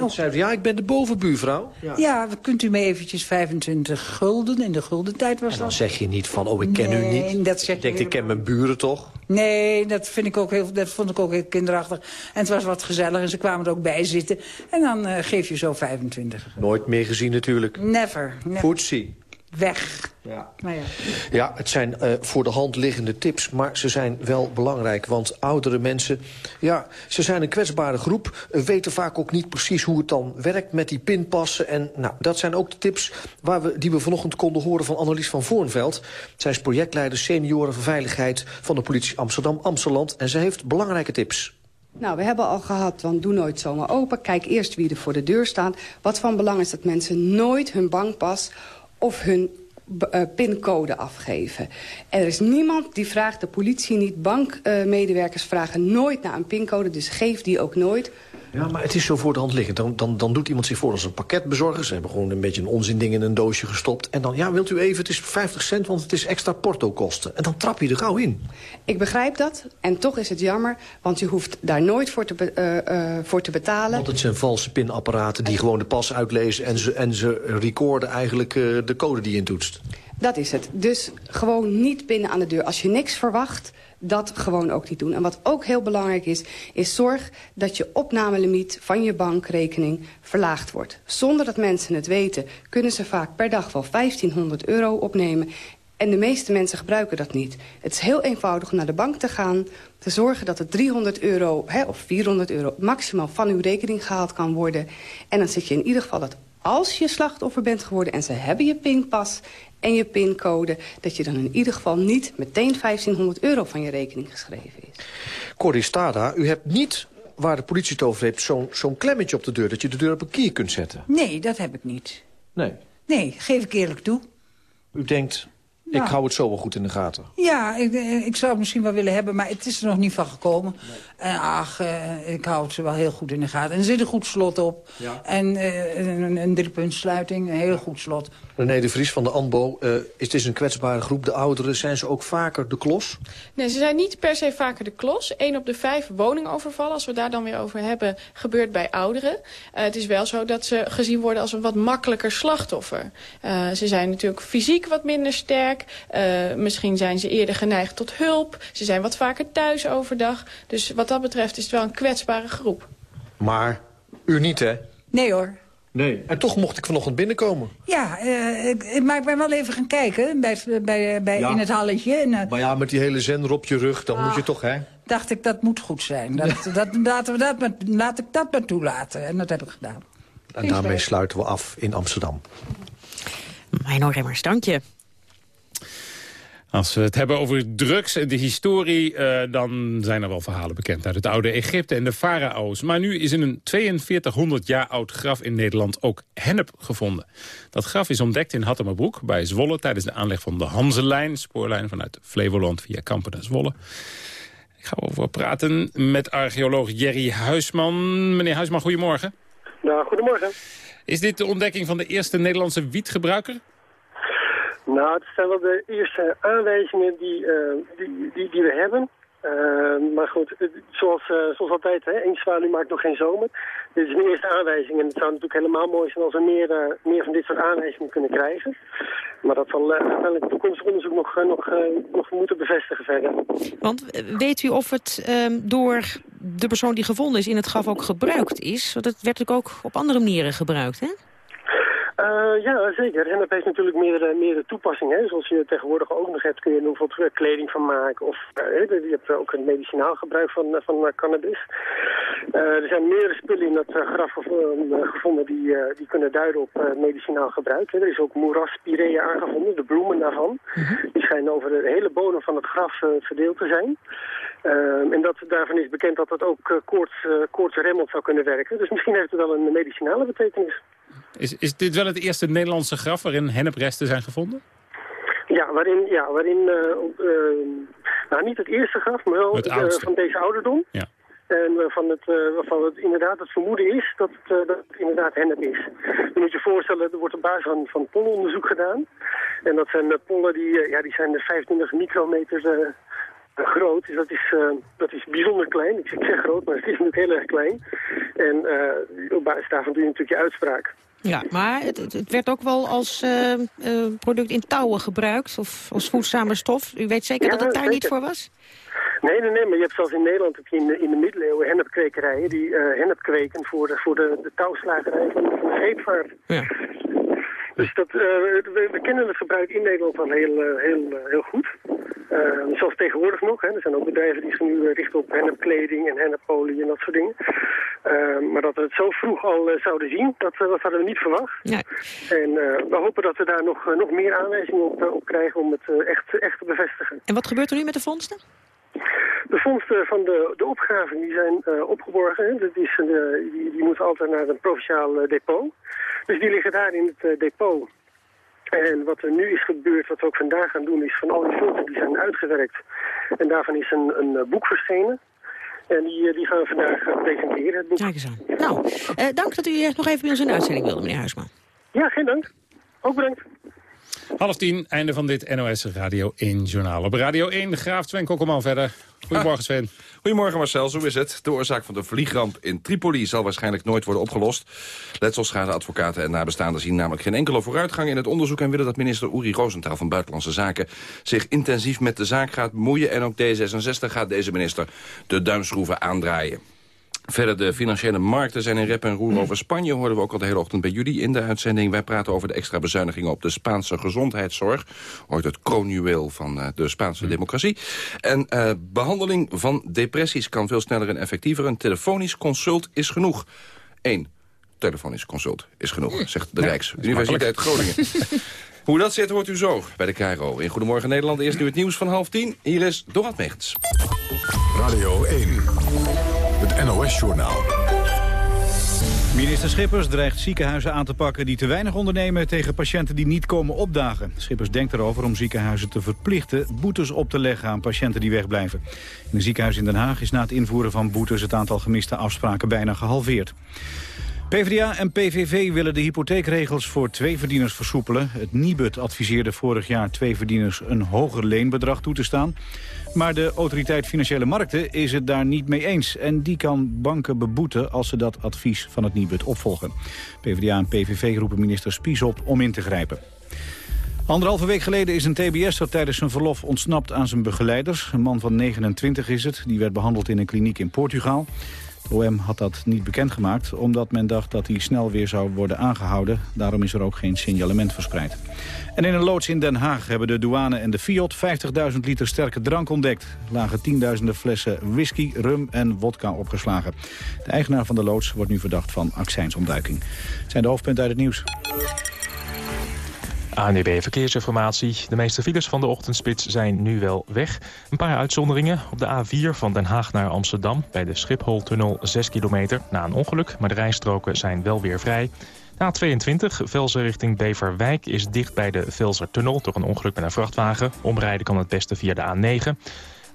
Oh. Zei, ja, ik ben de bovenbuurvrouw. Ja. ja, kunt u me eventjes 25 gulden, in de guldentijd was en dan dat. zeg je niet van, oh, ik ken nee, u niet. Dat zeg ik denk, ik ken mijn buren toch? Nee, dat, vind ik ook heel, dat vond ik ook heel kinderachtig. En het was wat gezellig en ze kwamen er ook bij zitten. En dan uh, geef je zo 25. Nooit meer gezien natuurlijk. Never. never. Footsie. Weg. Ja. Maar ja. Ja, het zijn uh, voor de hand liggende tips, maar ze zijn wel belangrijk. Want oudere mensen, ja, ze zijn een kwetsbare groep... Weten vaak ook niet precies hoe het dan werkt met die pinpassen. En nou, dat zijn ook de tips waar we, die we vanochtend konden horen van Annelies van Voornveld. Zij is projectleider senioren veiligheid van de politie Amsterdam-Amsterdam. En ze heeft belangrijke tips. Nou, we hebben al gehad, want doe nooit zomaar open. Kijk eerst wie er voor de deur staat. Wat van belang is dat mensen nooit hun bankpas of hun uh, pincode afgeven. Er is niemand die vraagt, de politie niet, bankmedewerkers vragen nooit naar een pincode, dus geef die ook nooit. Ja, maar het is zo voor de hand liggend. Dan, dan, dan doet iemand zich voor als een pakketbezorger. Ze hebben gewoon een beetje een onzin in een doosje gestopt. En dan, ja, wilt u even, het is 50 cent, want het is extra portokosten. En dan trap je er gauw in. Ik begrijp dat. En toch is het jammer, want u hoeft daar nooit voor te, uh, uh, voor te betalen. Want het zijn valse pinapparaten die gewoon de pas uitlezen... en ze, en ze recorden eigenlijk uh, de code die je intoetst. Dat is het. Dus gewoon niet binnen aan de deur. Als je niks verwacht, dat gewoon ook niet doen. En wat ook heel belangrijk is, is zorg dat je opnamelimiet van je bankrekening verlaagd wordt. Zonder dat mensen het weten, kunnen ze vaak per dag wel 1500 euro opnemen. En de meeste mensen gebruiken dat niet. Het is heel eenvoudig om naar de bank te gaan... te zorgen dat er 300 euro hè, of 400 euro maximaal van uw rekening gehaald kan worden. En dan zit je in ieder geval dat als je slachtoffer bent geworden... en ze hebben je pinpas en je pincode... dat je dan in ieder geval niet meteen 1500 euro van je rekening geschreven is. Corrie Stada, u hebt niet waar de politie het over heeft... zo'n zo'n klemmetje op de deur, dat je de deur op een kier kunt zetten. Nee, dat heb ik niet. Nee? Nee, geef ik eerlijk toe. U denkt, ik hou het zo wel goed in de gaten. Ja, ik, eh, ik zou het misschien wel willen hebben, maar het is er nog niet van gekomen. En ach, eh, ik hou het ze wel heel goed in de gaten. En er zit een goed slot op. Ja. En eh, een, een driepuntsluiting, een heel goed slot. René de Vries van de ANBO, eh, het is een kwetsbare groep. De ouderen, zijn ze ook vaker de klos? Nee, ze zijn niet per se vaker de klos. Eén op de vijf woningovervallen, als we daar dan weer over hebben, gebeurt bij ouderen. Uh, het is wel zo dat ze gezien worden als een wat makkelijker slachtoffer. Uh, ze zijn natuurlijk fysiek wat minder sterk. Uh, misschien zijn ze eerder geneigd tot hulp. Ze zijn wat vaker thuis overdag. Dus wat dat betreft is het wel een kwetsbare groep. Maar u niet, hè? Nee hoor. Nee. En toch mocht ik vanochtend binnenkomen. Ja, eh, ik, maar ik ben wel even gaan kijken bij, bij, bij, Ja. in het halletje. En eh, Maar ja, met die hele zender op je rug, dan Ah. moet je toch, hè? dacht ik, dat moet goed zijn. Dat, dat, laten we dat maar, laat ik dat maar toelaten. En dat heb ik gedaan. En daarmee sluiten we af in Amsterdam. Mijn Remmers, dank je. Als we het hebben over drugs en de historie... eh, dan zijn er wel verhalen bekend uit het oude Egypte en de farao's. Maar nu is in een 4200 jaar oud graf in Nederland ook hennep gevonden. Dat graf is ontdekt in Hattemerbroek bij Zwolle... tijdens de aanleg van de Hanselijn, spoorlijn vanuit Flevoland via Kampen naar Zwolle. Ik ga over praten met archeoloog Jerry Huisman. Meneer Huisman, goedemorgen. Nou, goedemorgen. Is dit de ontdekking van de eerste Nederlandse wietgebruiker? Nou, het zijn wel de eerste aanwijzingen die, eh, die, die, we hebben. Eh, maar goed, zoals, eh, zoals altijd, hè, één zwaluw maakt nog geen zomer. Dit is een eerste aanwijzing en het zou natuurlijk helemaal mooi zijn als we meer, meer van dit soort aanwijzingen kunnen krijgen. Maar dat zal uiteindelijk toekomstig onderzoek nog, nog, nog moeten bevestigen verder. Want weet u of het ehm, door de persoon die gevonden is in het graf ook gebruikt is? Want het werd natuurlijk ook op andere manieren gebruikt, hè? Eh, ja, zeker. En dat heeft natuurlijk meerdere, meerdere toepassingen. Zoals je tegenwoordig ook nog hebt, kun je er bijvoorbeeld eh, kleding van maken. Of eh, je hebt ook een medicinaal gebruik van, eh, van eh, cannabis. Eh, er zijn meerdere spullen in dat eh, graf gevo- eh, gevonden die, eh, die kunnen duiden op eh, medicinaal gebruik. Er is ook moeraspirea aangevonden, de bloemen daarvan. Die schijnen over de hele bodem van het graf eh, verdeeld te zijn. Ehm, en dat, daarvan is bekend dat het ook koorts, eh, koortsremmend zou kunnen werken. Dus misschien heeft het wel een medicinale betekenis. Is, is dit wel het eerste Nederlandse graf waarin hennepresten zijn gevonden? Ja, waarin, ja, waarin eh, eh, nou niet het eerste graf, maar wel Het eh, van deze ouderdom. Ja. En waarvan het, waarvan het inderdaad het vermoeden is dat het, dat het inderdaad hennep is. Je moet je voorstellen, er wordt op basis van, van pollenonderzoek gedaan. En dat zijn pollen die, ja, die zijn 25 micrometer groot. Dus dat is, dat is bijzonder klein. Ik zeg, groot, maar het is natuurlijk heel erg klein. En op basis daarvan doe je natuurlijk je uitspraak. Ja, maar het, het- werd ook wel als eh, eh, product in touwen gebruikt, of als voedzame stof. U weet zeker dat het daar niet voor was? Nee, nee, nee, maar je hebt zelfs in Nederland heb je in, de, in de middeleeuwen hennepkwekerijen die eh hennep kweken voor de, voor de, de touwslagerij van, van de scheepvaart. Ja. Dus dat, we, we, kennen het gebruik in Nederland al heel, heel, heel goed. Uh, zelfs tegenwoordig nog. Hè. Er zijn ook bedrijven die zich nu richten op hennepkleding en hennepolie en dat soort dingen. maar dat we het zo vroeg al zouden zien, dat, dat hadden we niet verwacht. Ja. En we hopen dat we daar nog, nog meer aanwijzingen op, op krijgen om het echt, echt te bevestigen. En wat gebeurt er nu met de vondsten? De vondsten van de, de opgaven die zijn uh, opgeborgen. Dat is, uh, die, die moeten altijd naar een provinciaal uh, depot. Dus die liggen daar in het depot. En wat er nu is gebeurd, wat we ook vandaag gaan doen, is van al die vondsten die zijn uitgewerkt. En daarvan is een, een boek verschenen. En die, die gaan we vandaag presenteren, het boek. Kijk eens aan. Nou, dank dat u nog even bij ons in de uitzending wilde, meneer Huisman. Ja, geen dank. Ook bedankt. Half tien, einde van dit NOS Radio 1 journaal. Op Radio 1, Graaf Sven Kokkelman verder. Goedemorgen Sven. Goedemorgen Marcel, zo is het. De oorzaak van de vliegramp in Tripoli zal waarschijnlijk nooit worden opgelost. Letselschadeadvocaten en nabestaanden zien namelijk geen enkele vooruitgang in het onderzoek... en willen dat minister Uri Rosenthal van Buitenlandse Zaken zich intensief met de zaak gaat bemoeien. En ook D66 gaat deze minister de duimschroeven aandraaien. Verder de financiële markten zijn in rep en roer over Spanje. Hoorden we ook al de hele ochtend bij jullie in de uitzending. Wij praten over de extra bezuinigingen op de Spaanse gezondheidszorg. Ooit het kroonjuweel van uh, de Spaanse democratie. En uh, behandeling van depressies kan veel sneller en effectiever. Een telefonisch consult is genoeg. Eén telefonisch consult is genoeg, zegt de Rijksuniversiteit Groningen. *laughs* Hoe dat zit hoort u zo bij de KRO. In Goedemorgen Nederland eerst nu het nieuws van half tien. Hier is Dorad Megens. Radio 1. NOS-journaal. Minister Schippers dreigt ziekenhuizen aan te pakken die te weinig ondernemen tegen patiënten die niet komen opdagen. Schippers denkt erover om ziekenhuizen te verplichten boetes op te leggen aan patiënten die wegblijven. In een ziekenhuis in Den Haag is na het invoeren van boetes het aantal gemiste afspraken bijna gehalveerd. PvdA en PVV willen de hypotheekregels voor tweeverdieners versoepelen. Het Nibud adviseerde vorig jaar tweeverdieners een hoger leenbedrag toe te staan. Maar de autoriteit Financiële Markten is het daar niet mee eens. En die kan banken beboeten als ze dat advies van het Nibud opvolgen. PvdA en PVV roepen minister Spies op om in te grijpen. Anderhalve week geleden is een TBS'er tijdens zijn verlof ontsnapt aan zijn begeleiders. Een man van 29 is het, die werd behandeld in een kliniek in Portugal. OM had dat niet bekendgemaakt omdat men dacht dat hij snel weer zou worden aangehouden. Daarom is er ook geen signalement verspreid. En in een loods in Den Haag hebben de douane en de Fiat 50.000 liter sterke drank ontdekt. Lagen tienduizenden flessen whisky, rum en wodka opgeslagen. De eigenaar van de loods wordt nu verdacht van accijnsontduiking. Het zijn de hoofdpunten uit het nieuws. ANDB Verkeersinformatie. De meeste files van de ochtendspits zijn nu wel weg. Een paar uitzonderingen. Op de A4 van Den Haag naar Amsterdam... bij de Schipholtunnel 6 kilometer na een ongeluk... maar de rijstroken zijn wel weer vrij. Na 22 Velzen richting Beverwijk is dicht bij de Velsertunnel... door een ongeluk met een vrachtwagen. Omrijden kan het beste via de A9.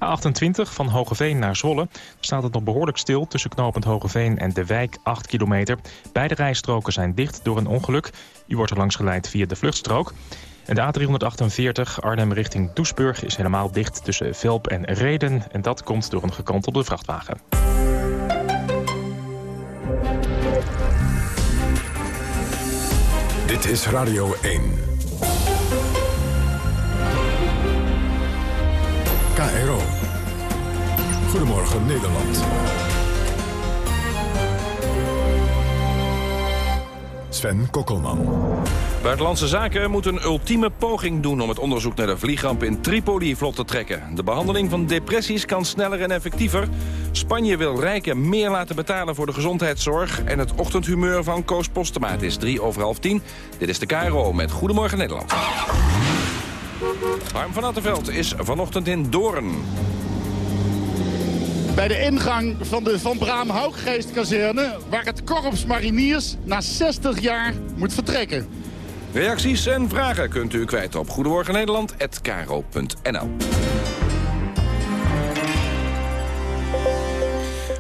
A28 van Hogeveen naar Zwolle staat het nog behoorlijk stil... tussen knooppunt Hogeveen en De Wijk, 8 kilometer. Beide rijstroken zijn dicht door een ongeluk. U wordt er langs geleid via de vluchtstrook. En de A348 Arnhem richting Doesburg is helemaal dicht tussen Velp en Reden. En dat komt door een gekantelde vrachtwagen. Dit is Radio 1. KRO. Goedemorgen Nederland. Sven Kokkelman. Buitenlandse Zaken moet een ultieme poging doen om het onderzoek naar de vliegramp in Tripoli vlot te trekken. De behandeling van depressies kan sneller en effectiever. Spanje wil rijken meer laten betalen voor de gezondheidszorg. En het ochtendhumeur van Koos Postema. is drie over half tien. Dit is de KRO met Goedemorgen Nederland. Harm van Attenveld is vanochtend in Doorn. Bij de ingang van de Van Braam Hooggeestkazerne... waar het korps mariniers na 60 jaar moet vertrekken. Reacties en vragen kunt u kwijt op Goedemorgen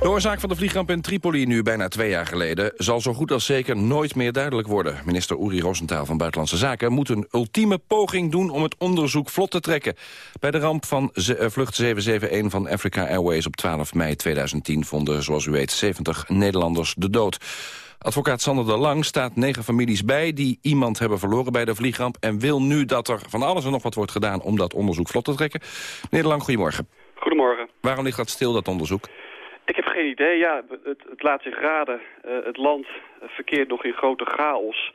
De oorzaak van de vliegramp in Tripoli nu bijna twee jaar geleden... zal zo goed als zeker nooit meer duidelijk worden. Minister Uri Rosenthal van Buitenlandse Zaken moet een ultieme poging doen... om het onderzoek vlot te trekken. Bij de ramp van eh, vlucht 771 van Africa Airways op 12 mei 2010... vonden, zoals u weet, 70 Nederlanders de dood. Advocaat Sander de Lang staat negen families bij... die iemand hebben verloren bij de vliegramp... en wil nu dat er van alles en nog wat wordt gedaan... om dat onderzoek vlot te trekken. Meneer de Lang, goedemorgen. Goedemorgen. Waarom ligt dat stil, dat onderzoek? Ik heb geen idee. Ja, het, het laat zich raden. Uh, het land verkeert nog in grote chaos.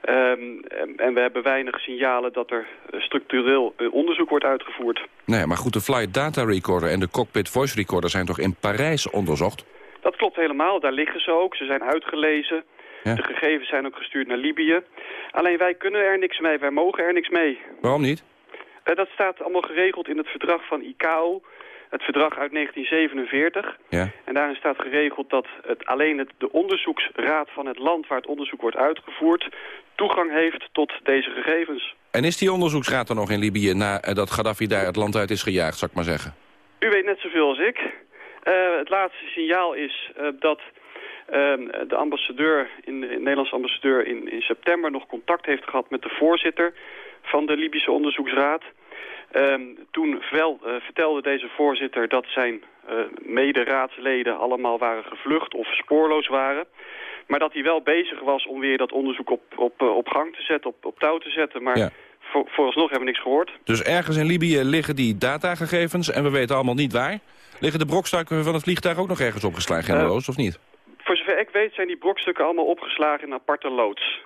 Ehm, en, we hebben weinig signalen dat er structureel eh, onderzoek wordt uitgevoerd. Nee, maar goed, de Flight Data Recorder en de Cockpit Voice Recorder zijn toch in Parijs onderzocht? Dat klopt helemaal, daar liggen ze ook. Ze zijn uitgelezen. De gegevens zijn ook gestuurd naar Libië. Alleen wij kunnen er niks mee, wij mogen er niks mee. Waarom niet? Uh, dat staat allemaal geregeld in het verdrag van ICAO het verdrag uit 1947. Ja. En daarin staat geregeld dat het alleen het, de onderzoeksraad van het land waar het onderzoek wordt uitgevoerd toegang heeft tot deze gegevens. En is die onderzoeksraad er nog in Libië nadat Gaddafi daar het land uit is gejaagd, zou ik maar zeggen? U weet net zoveel als ik. Uh, het laatste signaal is uh, dat uh, de ambassadeur, in, de Nederlandse ambassadeur in, in september nog contact heeft gehad met de voorzitter van de Libische onderzoeksraad. Um, toen wel, uh, vertelde deze voorzitter dat zijn uh, mederaadsleden allemaal waren gevlucht of spoorloos waren. Maar dat hij wel bezig was om weer dat onderzoek op, op, uh, op gang te zetten, op, op touw te zetten. Maar ja. voor, vooralsnog hebben we niks gehoord. Dus ergens in Libië liggen die datagegevens en we weten allemaal niet waar. Liggen de brokstukken van het vliegtuig ook nog ergens opgeslagen, generoos, of niet? Voor zover ik weet zijn die brokstukken allemaal opgeslagen in aparte loods.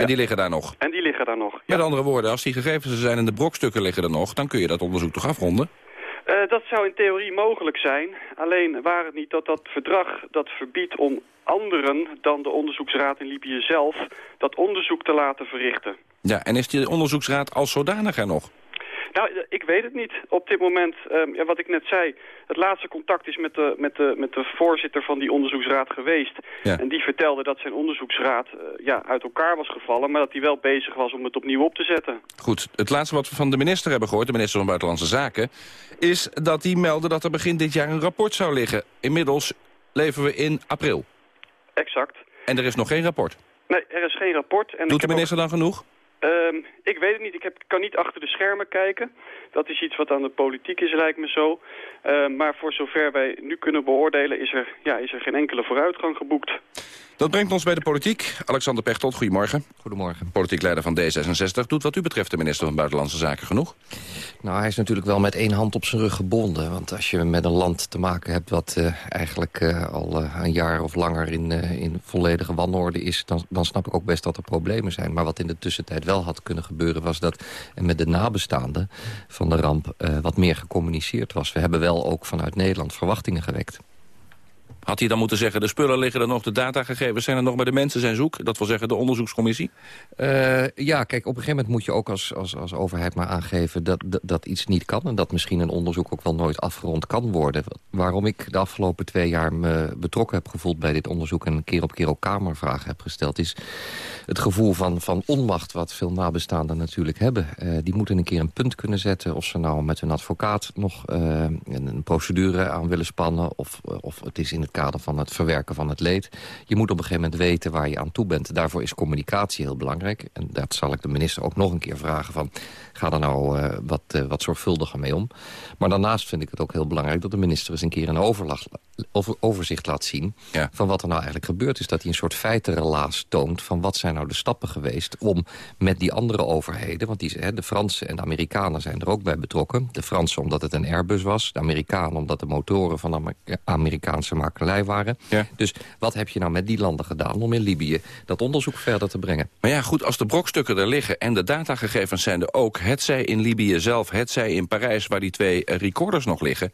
En die liggen daar nog? En die liggen daar nog, Met andere woorden, als die gegevens er zijn en de brokstukken liggen er nog... dan kun je dat onderzoek toch afronden? Uh, dat zou in theorie mogelijk zijn. Alleen waar het niet dat dat verdrag dat verbiedt om anderen dan de onderzoeksraad in Libië zelf... dat onderzoek te laten verrichten. Ja, en is die onderzoeksraad als zodanig er nog? Nou, ik weet het niet. Op dit moment, um, ja, wat ik net zei... het laatste contact is met de, met de, met de voorzitter van die onderzoeksraad geweest. Ja. En die vertelde dat zijn onderzoeksraad uh, ja, uit elkaar was gevallen... maar dat hij wel bezig was om het opnieuw op te zetten. Goed, het laatste wat we van de minister hebben gehoord... de minister van Buitenlandse Zaken... is dat hij meldde dat er begin dit jaar een rapport zou liggen. Inmiddels leven we in april. Exact. En er is nog geen rapport? Nee, er is geen rapport. En Doet de minister ook... dan genoeg? Um, ik weet het niet. Ik heb, kan niet achter de schermen kijken. Dat is iets wat aan de politiek is, lijkt me zo. Uh, maar voor zover wij nu kunnen beoordelen... Is er, ja, is er geen enkele vooruitgang geboekt. Dat brengt ons bij de politiek. Alexander Pechtold, goedemorgen. Goedemorgen. Politiek leider van D66. Doet wat u betreft de minister van Buitenlandse Zaken genoeg? Nou, hij is natuurlijk wel met één hand op zijn rug gebonden. Want als je met een land te maken hebt... wat uh, eigenlijk uh, al uh, een jaar of langer in, in volledige wanorde is... Dan, dan snap ik ook best dat er problemen zijn. Maar wat in de tussentijd wel had kunnen gebeuren... was dat met de nabestaanden van de ramp wat meer gecommuniceerd was. We hebben wel ook vanuit Nederland verwachtingen gewekt. Had hij dan moeten zeggen, de spullen liggen er nog, de datagegevens zijn er nog, maar de mensen zijn zoek? Dat wil zeggen, de onderzoekscommissie? Uh, ja, kijk, op een gegeven moment moet je ook als, als, als overheid maar aangeven dat, dat, iets niet kan. En dat misschien een onderzoek ook wel nooit afgerond kan worden. Waarom ik de afgelopen twee jaar me betrokken heb gevoeld bij dit onderzoek... en keer op keer ook Kamervragen heb gesteld... is het gevoel van, van onmacht wat veel nabestaanden natuurlijk hebben. Uh, die moeten een keer een punt kunnen zetten... of ze nou met hun advocaat nog uh, een procedure aan willen spannen... of, of het is in het kader van het verwerken van het leed. Je moet op een gegeven moment weten waar je aan toe bent. Daarvoor is communicatie heel belangrijk. En dat zal ik de minister ook nog een keer vragen van... ga er nou uh, wat, uh, wat zorgvuldiger mee om. Maar daarnaast vind ik het ook heel belangrijk... dat de minister eens een keer een overlag, over, overzicht laat zien... Ja. van wat er nou eigenlijk gebeurd is. Dat hij een soort feitenrelaas toont van wat zijn nou de stappen geweest... om met die andere overheden... want die, hè, de Fransen en de Amerikanen zijn er ook bij betrokken. De Fransen omdat het een Airbus was. De Amerikanen omdat de motoren van de Amer Amerikaanse waren. Ja. Dus wat heb je nou met die landen gedaan om in Libië dat onderzoek verder te brengen? Maar ja, goed, als de brokstukken er liggen en de datagegevens zijn er ook... het zij in Libië zelf, het zij in Parijs waar die twee uh, recorders nog liggen...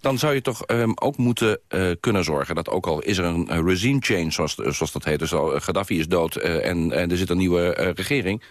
dan zou je toch um, ook moeten uh, kunnen zorgen dat ook al is er een uh, regime change, zoals, zoals dat heet... dus al Gaddafi is dood en, en er zit een nieuwe regering...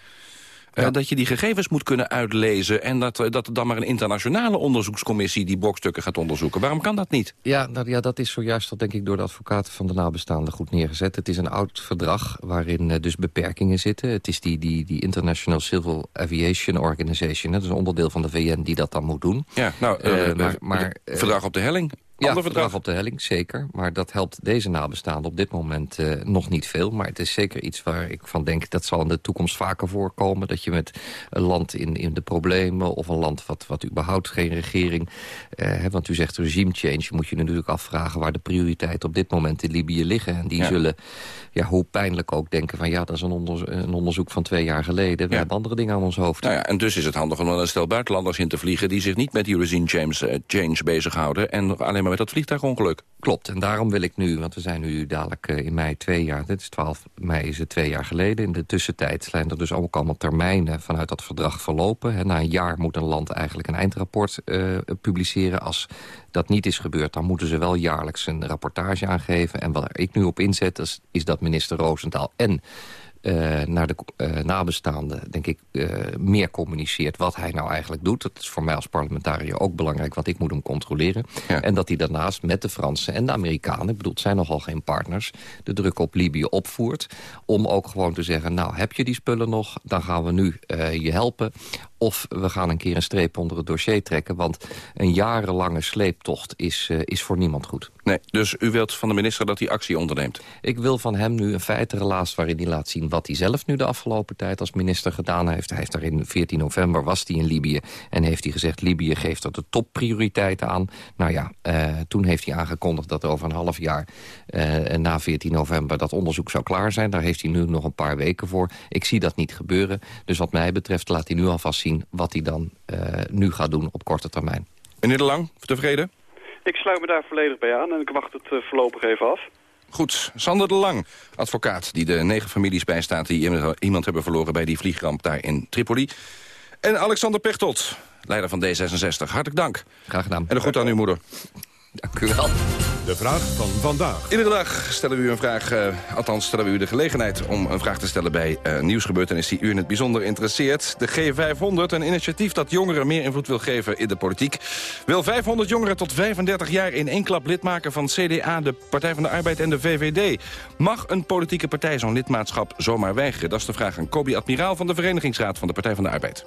Ja. Uh, dat je die gegevens moet kunnen uitlezen... en dat, uh, dat er dan maar een internationale onderzoekscommissie... die brokstukken gaat onderzoeken. Waarom kan dat niet? Ja, nou, ja dat is zojuist al denk ik door de advocaten van de nabestaanden goed neergezet. Het is een oud verdrag waarin uh, dus beperkingen zitten. Het is die, die, die International Civil Aviation Organization. Dat is een onderdeel van de VN die dat dan moet doen. Ja, nou, maar, maar, verdrag op de helling... Ja, verdrag op de helling, zeker. Maar dat helpt deze nabestaanden op dit moment uh, nog niet veel. Maar het is zeker iets waar ik van denk... dat zal in de toekomst vaker voorkomen. Dat je met een land in, in de problemen... of een land wat, wat überhaupt geen regering... Uh, hè, want u zegt regime change. Moet je natuurlijk afvragen waar de prioriteiten op dit moment in Libië liggen. En die Ja. zullen, ja, hoe pijnlijk ook, denken van... ja, dat is een, onderzo- een onderzoek van twee jaar geleden. We hebben andere dingen aan ons hoofd. Nou ja, en dus is het handig om een stel buitenlanders in te vliegen... die zich niet met die regime change, eh, change bezighouden... en alleen maar met dat vliegtuigongeluk. Klopt, en daarom wil ik nu, want we zijn nu dadelijk in mei twee jaar... dit is 12 mei is het twee jaar geleden. In de tussentijd zijn er dus ook allemaal termijnen vanuit dat verdrag verlopen. na een jaar moet een land eigenlijk een eindrapport publiceren. Als dat niet is gebeurd, dan moeten ze wel jaarlijks een rapportage aangeven. En wat ik nu op inzet, is, dat minister Roosentaal en uh, naar de uh, nabestaanden, denk ik, uh, meer communiceert wat hij nou eigenlijk doet. Dat is voor mij als parlementariër ook belangrijk, want ik moet hem controleren. Ja. En dat hij daarnaast met de Fransen en de Amerikanen, ik bedoel, het zijn nogal geen partners, de druk op Libië opvoert. Om ook gewoon te zeggen, nou, heb je die spullen nog? Dan gaan we nu je helpen. Of we gaan een keer een streep onder het dossier trekken. Want een jarenlange sleeptocht is, is voor niemand goed. Nee, dus u wilt van de minister dat hij actie onderneemt? Ik wil van hem nu een feitenrelaas waarin hij laat zien... wat hij zelf nu de afgelopen tijd als minister gedaan heeft. Hij heeft daar in 14 november was hij in Libië. En heeft hij gezegd, Libië geeft er de topprioriteit aan. Nou ja, uh, toen heeft hij aangekondigd dat over een half jaar... Uh, na 14 november dat onderzoek zou klaar zijn. Daar heeft hij nu nog een paar weken voor. Ik zie dat niet gebeuren. Dus wat mij betreft laat hij nu alvast zien wat hij dan uh, nu gaat doen op korte termijn. Meneer De Lang, tevreden? Ik sluit me daar volledig bij aan en ik wacht het uh, voorlopig even af. Goed, Sander de Lang, advocaat die de negen families bijstaat... die iemand hebben verloren bij die vliegramp daar in Tripoli. En Alexander Pechtold, leider van D66. Hartelijk dank. Graag gedaan. En een goed aan uw moeder. Dank u wel. De vraag van vandaag. Iedere dag stellen we u een vraag, uh, althans stellen we u de gelegenheid om een vraag te stellen bij uh, nieuwsgebeurtenissen die u in het bijzonder interesseert. De G500, een initiatief dat jongeren meer invloed wil geven in de politiek, wil 500 jongeren tot 35 jaar in één klap lid maken van CDA, de Partij van de Arbeid en de VVD. Mag een politieke partij zo'n lidmaatschap zomaar weigeren? Dat is de vraag aan Kobi Admiraal van de Verenigingsraad van de Partij van de Arbeid.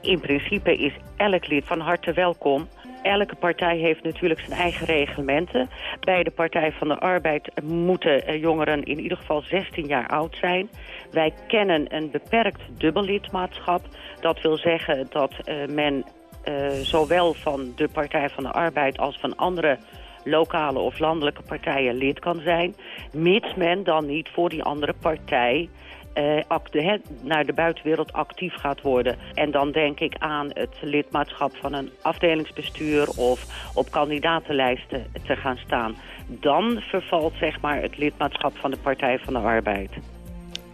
In principe is elk lid van harte welkom elke partij heeft natuurlijk zijn eigen reglementen. Bij de Partij van de Arbeid moeten jongeren in ieder geval 16 jaar oud zijn. Wij kennen een beperkt dubbellidmaatschap. Dat wil zeggen dat uh, men uh, zowel van de Partij van de Arbeid als van andere lokale of landelijke partijen lid kan zijn. Mits men dan niet voor die andere partij uh, naar de buitenwereld actief gaat worden. En dan denk ik aan het lidmaatschap van een afdelingsbestuur of op kandidatenlijsten te gaan staan. Dan vervalt zeg maar het lidmaatschap van de Partij van de Arbeid.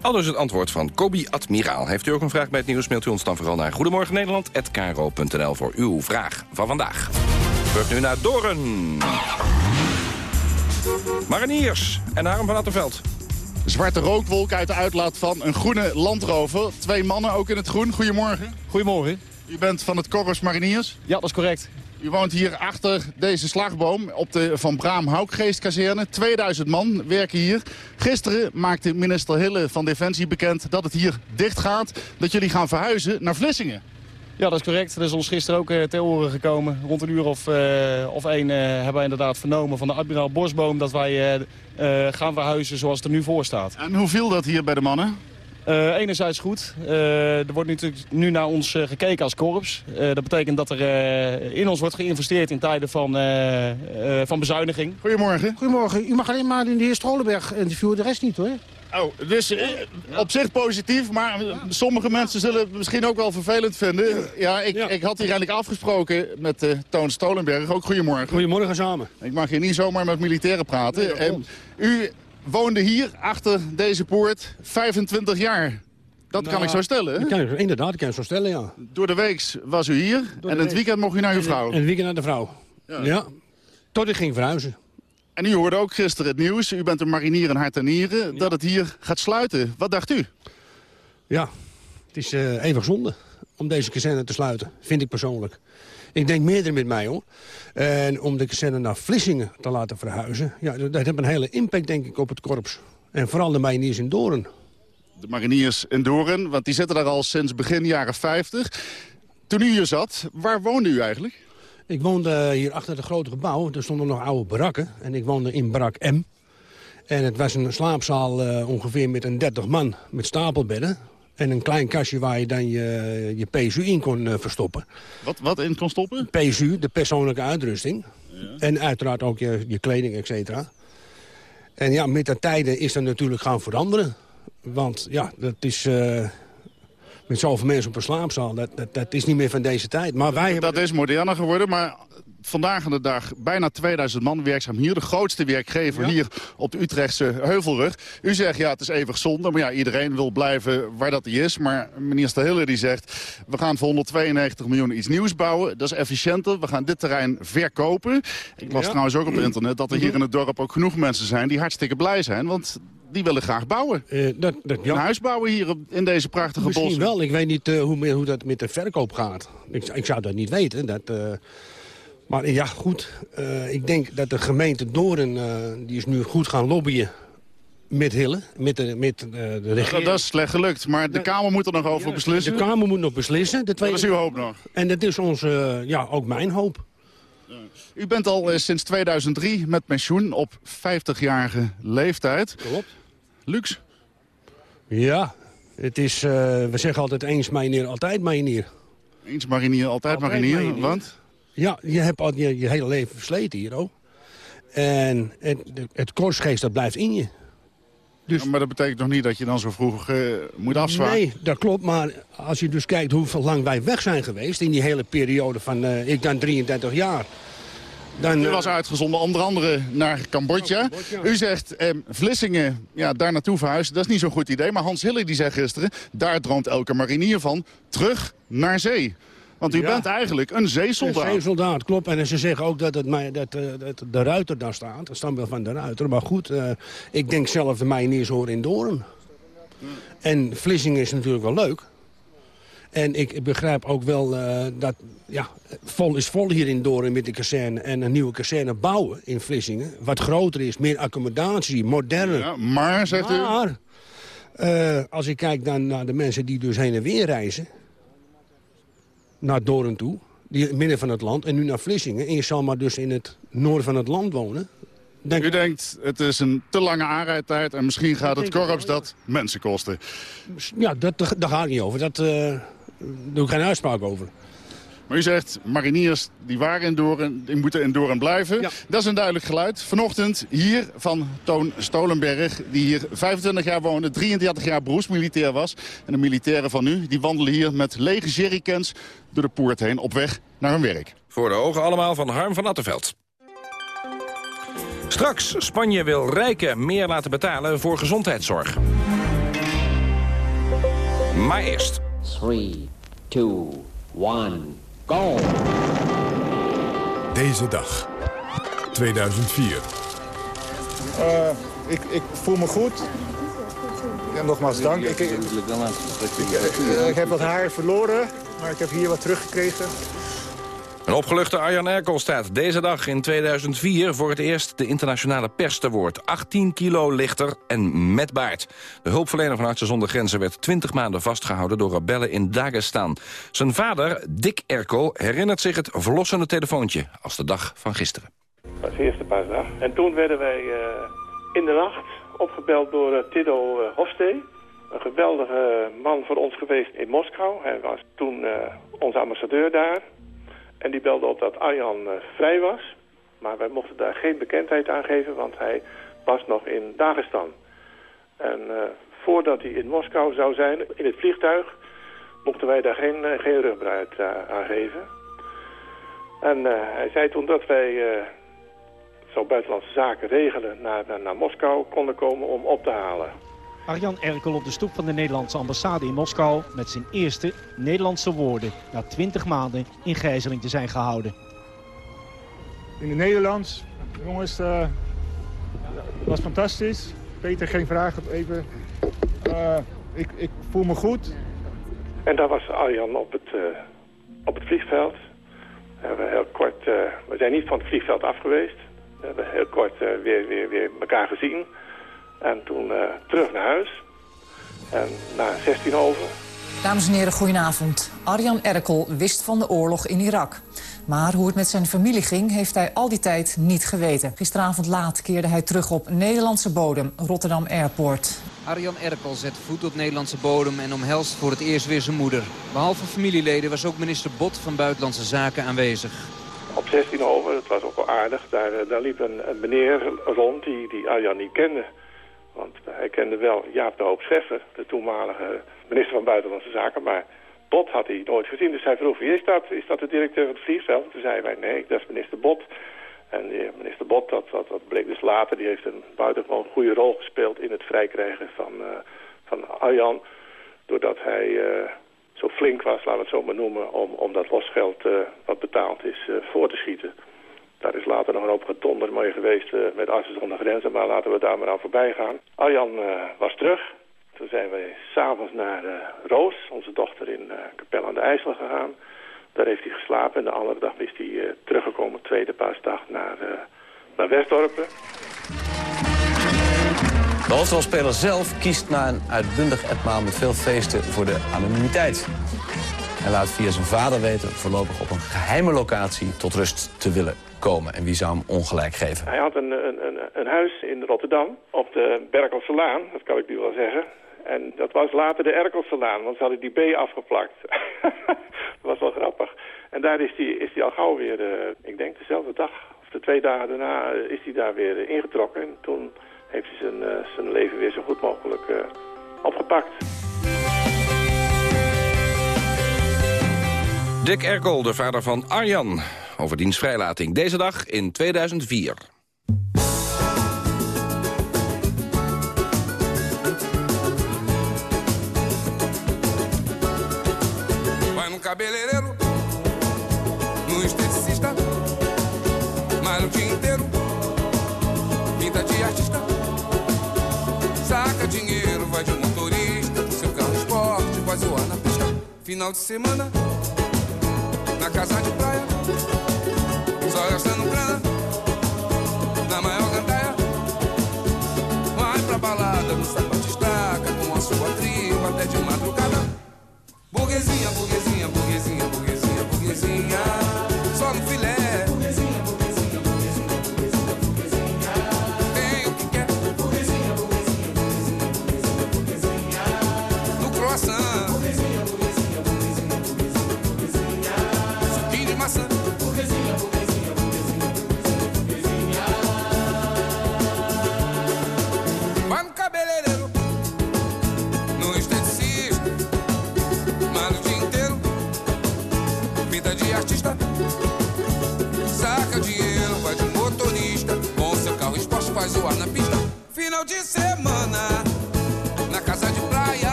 Al dus het antwoord van Kobi Admiraal. Heeft u ook een vraag bij het nieuws, mailt u ons dan vooral naar Goedemorgen Nederland@kro.nl voor uw vraag van vandaag. Terug nu naar Doren. Mariniers en Harm van Attenveld. Zwarte rookwolk uit de uitlaat van een groene landrover. Twee mannen ook in het groen. Goedemorgen. Goedemorgen. U bent van het Corpus Mariniers? Ja, dat is correct. U woont hier achter deze slagboom op de Van Braam Houkgeestkazerne. 2000 man werken hier. Gisteren maakte minister Hille van Defensie bekend dat het hier dicht gaat. Dat jullie gaan verhuizen naar Vlissingen. Ja, dat is correct. Dat is ons gisteren ook uh, ter oren gekomen. Rond een uur of, uh, of één uh, hebben wij inderdaad vernomen van de admiraal Bosboom... dat wij gaan verhuizen zoals het er nu voor staat. En hoe viel dat hier bij de mannen? enerzijds goed. er wordt natuurlijk nu naar ons gekeken als korps. dat betekent dat er in ons wordt geïnvesteerd in tijden van, van bezuiniging. Goedemorgen. Goedemorgen. U mag alleen maar in de heer Strolenberg interviewen, de rest niet hoor. Oh, dus eh, op zich positief, maar sommige mensen zullen het misschien ook wel vervelend vinden. Ja, ik, ik had hier eigenlijk afgesproken met uh, Toon Stolenberg. Ook goedemorgen. Goedemorgen samen. Ik mag hier niet zomaar met militairen praten. en u woonde hier achter deze poort 25 jaar. Dat kan ik nou, zo stellen, hè? Kan inderdaad, ik kan ik zo stellen, ja. Door de week was u hier en het weekend mocht u naar uw vrouw. En het weekend naar de vrouw, ja. ja. Tot ik ging verhuizen. En u hoorde ook gisteren het nieuws, u bent een marinier in hart en nieren, dat het hier gaat sluiten. Wat dacht u? Ja, het is uh, even zonde om deze kazerne te sluiten, vind ik persoonlijk. Ik denk meerdere met mij, hoor. En om de kazerne naar Vlissingen te laten verhuizen... Ja, dat heeft een hele impact, denk ik, op het korps. En vooral de mariniers in Doren. De mariniers in Doren, want die zitten daar al sinds begin jaren 50. Toen u hier zat, waar woonde u eigenlijk? Ik woonde hier achter het grote gebouw. Er stonden nog oude barakken. En ik woonde in barak M. En het was een slaapzaal uh, ongeveer met een 30 man met stapelbedden. En een klein kastje waar je dan je, je PSU in kon uh, verstoppen. Wat, wat in kon stoppen? PSU, de persoonlijke uitrusting. Ja. En uiteraard ook je, je kleding, et cetera. En ja, met de tijden is dat natuurlijk gaan veranderen. Want ja, dat is... Uh, met zoveel mensen op een slaapzaal. Dat, dat, dat is niet meer van deze tijd. Maar wij dat is moderner geworden, maar vandaag aan de dag bijna 2000 man werkzaam hier. De grootste werkgever hier op de Utrechtse Heuvelrug. U zegt ja, het is eeuwig zonde. Maar ja, iedereen wil blijven waar dat hij is. Maar minister Hille die zegt, we gaan voor 192 miljoen iets nieuws bouwen. Dat is efficiënter. We gaan dit terrein verkopen. Ik las trouwens ook op het internet dat er hier in het dorp ook genoeg mensen zijn die hartstikke blij zijn. Want die willen graag bouwen. Uh, dat, dat, ja. Een huis bouwen hier in deze prachtige Misschien bossen. wel. Ik weet niet uh, hoe, hoe dat met de verkoop gaat. Ik, ik zou dat niet weten. Dat, uh, maar ja, goed. ik denk dat de gemeente Doorn... die is nu goed gaan lobbyen met Hille, met de, met, de regering. Dat is slecht gelukt, maar de Kamer moet er nog over ja, beslissen. De Kamer moet nog beslissen. De tweede... Dat is uw hoop nog. En dat is onze, ja, ook mijn hoop. U bent al uh, sinds 2003 met pensioen op 50-jarige leeftijd. Klopt. Luxe? Ja, het is, uh, we zeggen altijd eens marinier, altijd marinier. Eens marinier, altijd, altijd marinier, marinier, want? Ja, je hebt al je, je hele leven versleten hier ook. En het, het korsgeest, dat blijft in je. Dus... Ja, maar dat betekent nog niet dat je dan zo vroeg uh, moet afzwaaien? Nee, dat klopt. Maar als je dus kijkt hoeveel lang wij weg zijn geweest... in die hele periode van, uh, ik dan 33 jaar... Dan, U was uitgezonden onder andere naar Cambodja. U zegt, eh, Vlissingen, ja, daar naartoe verhuizen, dat is niet zo'n goed idee. Maar Hans Hille die zei gisteren, daar droomt elke marinier van, terug naar zee. Want u ja. bent eigenlijk een zeesoldaat. Een zeesoldaat, klopt. En ze zeggen ook dat, het, dat, dat de ruiter daar staat. Het standbeeld van de ruiter. Maar goed, uh, ik denk zelf de mariniers horen in Doorn. En Vlissingen is natuurlijk wel leuk. En ik begrijp ook wel uh, dat ja, vol is vol hier in Doorn met de kazerne... en een nieuwe kazerne bouwen in Vlissingen. Wat groter is, meer accommodatie, modern. Ja, maar, zegt maar, u? Uh, als ik kijk dan naar de mensen die dus heen en weer reizen... naar Doorn toe, die midden van het land... en nu naar Vlissingen, en je zal maar dus in het noorden van het land wonen... Denk U denkt, het is een te lange aanrijdtijd... en misschien gaat het korps dat mensen kosten. Ja, dat, daar gaat het niet over. Dat... Uh, daar doe ik geen uitspraak over. Maar u zegt, mariniers die waren in Doorn, die moeten in Doorn blijven. Ja. Dat is een duidelijk geluid. Vanochtend hier van Toon Stolenberg, die hier 25 jaar woonde, 33 jaar beroepsmilitair was. En de militairen van nu, die wandelen hier met lege jerrycans door de poort heen op weg naar hun werk. Voor de ogen allemaal van Harm van Attenveld. Straks, Spanje wil rijken meer laten betalen voor gezondheidszorg. Maar eerst... 3, 2, 1, go! Deze dag, 2004. Uh, ik, ik voel me goed. Ja, nogmaals dank. Ik, ik, ik, heb wat haar verloren, maar ik heb hier wat teruggekregen. Een opgeluchte Arjan Erkel staat deze dag in 2004 voor het eerst de internationale pers te woord. 18 kilo lichter en met baard. De hulpverlener van Artsen zonder Grenzen werd 20 maanden vastgehouden door rebellen in Dagestan. Zijn vader, Dick Erkel, herinnert zich het verlossende telefoontje als de dag van gisteren. Dat was eerste paasdag. En toen werden wij uh, in de nacht opgebeld door uh, Tiddo uh, Hofstee. Een geweldige man voor ons geweest in Moskou. Hij was toen onze ambassadeur daar. En die belde op dat Arjan uh, vrij was. Maar wij mochten daar geen bekendheid aan geven, want hij was nog in Dagestan. En uh, voordat hij in Moskou zou zijn, in het vliegtuig, mochten wij daar geen, uh, geen rugbruid aan geven. En hij zei toen dat wij zo buitenlandse zaken regelen naar, naar Moskou konden komen om op te halen. Arjan Erkel op de stoep van de Nederlandse ambassade in Moskou... met zijn eerste Nederlandse woorden... na 20 maanden in gijzeling te zijn gehouden. In het Nederlands, jongens, uh, was fantastisch. Peter, geen vragen, even. Uh, ik, ik, voel me goed. En daar was Arjan op het, uh, op het vliegveld. We, hebben heel kort, we zijn niet van het vliegveld af geweest. We hebben heel kort weer, weer, weer elkaar gezien... En toen uh, terug naar huis. En na 16 over. Dames en heren, goedenavond. Arjan Erkel wist van de oorlog in Irak. Maar hoe het met zijn familie ging, heeft hij al die tijd niet geweten. Gisteravond laat keerde hij terug op Nederlandse bodem, Rotterdam Airport. Arjan Erkel zet voet op Nederlandse bodem en omhelst voor het eerst weer zijn moeder. Behalve familieleden was ook minister Bot van Buitenlandse Zaken aanwezig. Op 16 over, dat was ook wel aardig, daar, eh, daar liep een, een meneer rond die, die Arjan niet kende. Want hij kende wel Jaap de Hoop Scheffer, de toenmalige minister van Buitenlandse Zaken. Maar Bot had hij nooit gezien. Dus hij vroeg, wie is dat? Is dat de directeur van het vliegveld? Toen zeiden wij, nee, dat is minister Bot. En die minister Bot, dat, dat, dat bleek dus later, die heeft een buitengewoon goede rol gespeeld in het vrijkrijgen van, uh, van Arjan. Doordat hij uh, zo flink was, laten we het zo maar noemen, om, om dat losgeld wat betaald is voor te schieten. Daar is later nog een hoop gedonder mee geweest met Artsen zonder Grenzen, maar laten we daar maar aan voorbij gaan. Arjan was terug. Toen zijn wij s'avonds naar Roos, onze dochter in Capelle aan de IJssel gegaan. Daar heeft hij geslapen en de andere dag is hij teruggekomen, tweede paasdag, naar, naar Westdorpen. De hoofdrolspeler zelf kiest na een uitbundig etmaal met veel feesten voor de anonimiteit. Hij laat via zijn vader weten voorlopig op een geheime locatie tot rust te willen komen. En wie zou hem ongelijk geven? Hij had een, een, een, een huis in Rotterdam op de Berkelse Laan, dat kan ik nu wel zeggen. En dat was later de Erkelselaan, want ze hadden die B afgeplakt. *laughs* dat was wel grappig. En daar is hij is die al gauw weer, uh, ik denk dezelfde dag of de twee dagen daarna, uh, is hij daar weer uh, ingetrokken. En toen heeft hij zijn, zijn leven weer zo goed mogelijk opgepakt. Dick Erkel, de vader van Arjan, over diens vrijlating. Deze dag in 2004. cabeleireiro, no esteticista, malha o dia inteiro, pinta de artista, saca dinheiro, vai de motorista, seu carro esporte, vai zoar na pista, final de semana, na casa de praia, só gastando grana, na maior gandaia, vai pra balada, no sapato estaca, com a sua tribo até de madrugada. Burguesinha, burguesinha, burguesinha, burguesinha, burguesinha, só no filé. Esporte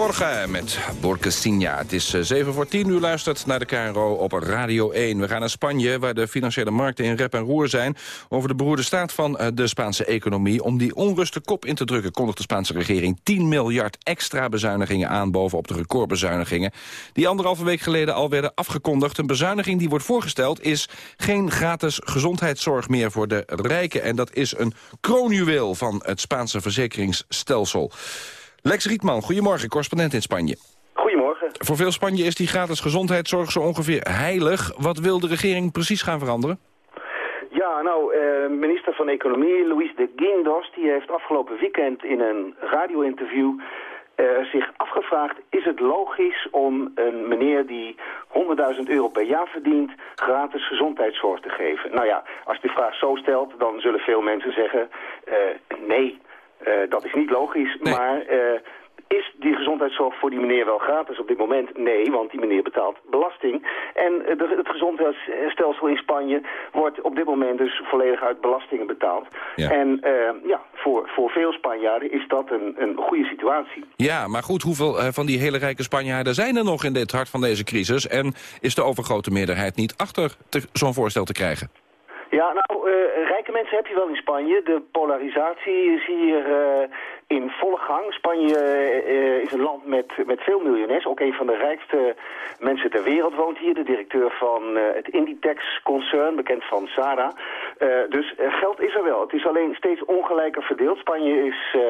Gorga met Borkesinha. Het is 7 voor 10. U luistert naar de KRO op Radio 1. We gaan naar Spanje, waar de financiële markten in rep en roer zijn... over de beroerde staat van eh, de Spaanse economie. Om die onrust de kop in te drukken kondigt de Spaanse regering... 10 miljard extra bezuinigingen aan bovenop de recordbezuinigingen... die anderhalve week geleden al werden afgekondigd. Een bezuiniging die wordt voorgesteld is geen gratis gezondheidszorg meer voor de rijken. En dat is een kroonjuweel van het Spaanse verzekeringsstelsel. Lex Rietman, goedemorgen, correspondent in Spanje. Goedemorgen. Voor veel Spanje is die gratis gezondheidszorg zo ongeveer heilig. Wat wil de regering precies gaan veranderen? Ja, nou, eh, minister van Economie, Luis de Guindos, die heeft afgelopen weekend in een radio-interview eh, zich afgevraagd... is het logisch om een meneer die 100.000 euro per jaar verdient... gratis gezondheidszorg te geven? Nou ja, als je de vraag zo stelt, dan zullen veel mensen zeggen... eh, nee, dat is niet logisch, maar... eh, is die gezondheidszorg voor die meneer wel gratis op dit moment? Nee, want die meneer betaalt belasting. En eh, het gezondheidsstelsel in Spanje wordt op dit moment dus volledig uit belastingen betaald. Ja. En eh, ja, voor, voor veel Spanjaarden is dat een, een goede situatie. Ja, maar goed, hoeveel eh, van die hele rijke Spanjaarden zijn er nog in dit hart van deze crisis? En is de overgrote meerderheid niet achter te- zo'n voorstel te krijgen? Ja, nou, eh, rijke mensen heb je wel in Spanje. De polarisatie is hier eh, in volle gang. Spanje eh, is een land met, met veel miljonairs. Ook een van de rijkste mensen ter wereld woont hier. De directeur van eh, het Inditex-concern, bekend van Zara. Eh, dus eh, geld is er wel. Het is alleen steeds ongelijker verdeeld. Spanje is eh,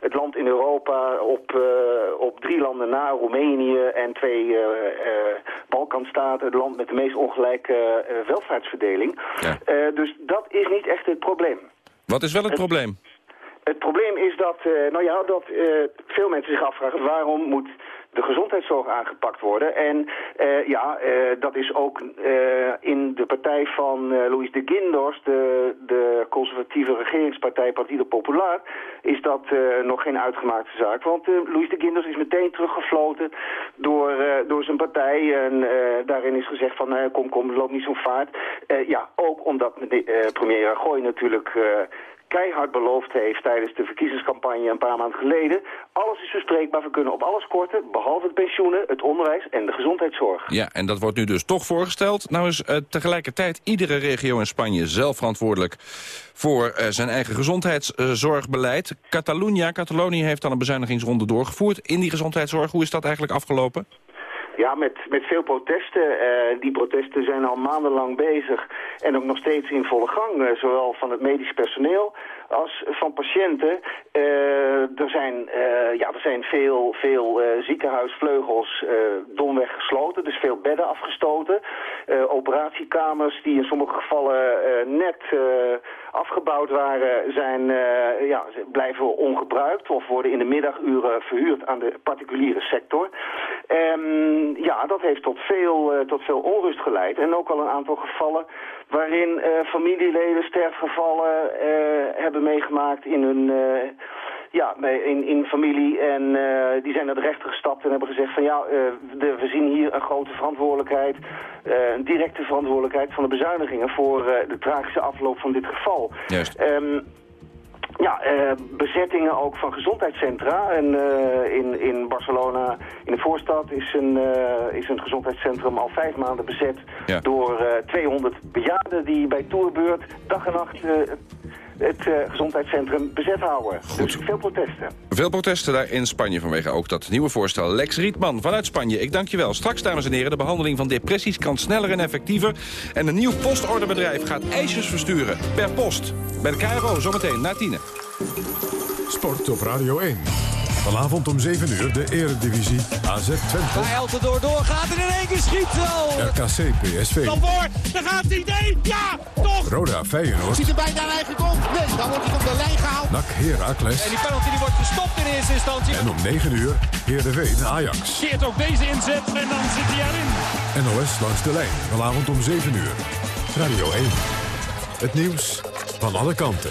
het land in Europa op, eh, op drie landen na, Roemenië en twee eh, eh, Balkanstaten. Het land met de meest ongelijke eh, welvaartsverdeling. Eh, dus dat is niet echt het probleem. Wat is wel het probleem? Het probleem is dat, eh, nou ja, dat eh, veel mensen zich afvragen waarom moet de gezondheidszorg aangepakt worden. En eh, ja, dat is ook in de partij van Luis de Guindos, de, de conservatieve regeringspartij Partido Popular, is dat nog geen uitgemaakte zaak. Want Luis de Guindos is meteen teruggefloten door, door zijn partij. En daarin is gezegd van, kom, kom, loop niet zo'n vaart. Ja, ook omdat eh, premier Rajoy natuurlijk... keihard beloofd heeft tijdens de verkiezingscampagne een paar maanden geleden. Alles is bespreekbaar, we kunnen op alles korten, behalve de pensioenen, het onderwijs en de gezondheidszorg. Ja, en dat wordt nu dus toch voorgesteld. Nou is eh, tegelijkertijd iedere regio in Spanje zelf verantwoordelijk voor eh, zijn eigen gezondheidszorgbeleid. Catalunya, Catalonië heeft dan een bezuinigingsronde doorgevoerd in die gezondheidszorg. Hoe is dat eigenlijk afgelopen? Ja, met, met veel protesten. Eh, die protesten zijn al maandenlang bezig en ook nog steeds in volle gang. eh, zowel van het medisch personeel als van patiënten. Eh, er, zijn, eh, ja, er zijn veel, veel eh, ziekenhuisvleugels domweg gesloten, dus veel bedden afgestoten. Operatiekamers die in sommige gevallen net afgebouwd waren, zijn, ja, blijven ongebruikt of worden in de middaguren verhuurd aan de particuliere sector. Ehm, ja, dat heeft tot veel, tot veel onrust geleid. En ook al een aantal gevallen waarin eh, familieleden sterfgevallen eh, hebben meegemaakt in hun... eh, ja, in, in familie en die zijn naar de rechter gestapt en hebben gezegd van ja, de, we zien hier een grote verantwoordelijkheid, een directe verantwoordelijkheid van de bezuinigingen voor de tragische afloop van dit geval. Juist. Ehm, ja, eh, bezettingen ook van gezondheidscentra. En eh, in, in Barcelona, in de voorstad, is een, eh, is een gezondheidscentrum al vijf maanden bezet Ja. door eh, 200 bejaarden die bij tourbeurt dag en nacht het eh, gezondheidscentrum bezet houden. Dus veel protesten. Veel protesten daar in Spanje vanwege ook dat nieuwe voorstel. Lex Rietman vanuit Spanje, ik dank je wel. Straks, dames en heren, de behandeling van depressies kan sneller en effectiever. En een nieuw postorderbedrijf gaat ijsjes versturen per post. Bij de KRO, zometeen, na tienen. Sport op Radio 1. Vanavond om 7 uur de Eredivisie AZ Twente. Waar Eltendoor doorgaat en in één keer schiet. Oh. RKC PSV. Dan voor, daar gaat hij. Nee, ja, toch. Roda Feyenoord. Ziet er bijna een eigen goal. Nee, dan wordt hij op de lijn gehaald. NAC Heracles. En die penalty die wordt gestopt in eerste instantie. En om 9 uur Heerenveen Ajax. Keert ook deze inzet en dan zit hij erin. NOS langs de lijn. Vanavond om 7 uur. Radio 1. Het nieuws van alle kanten.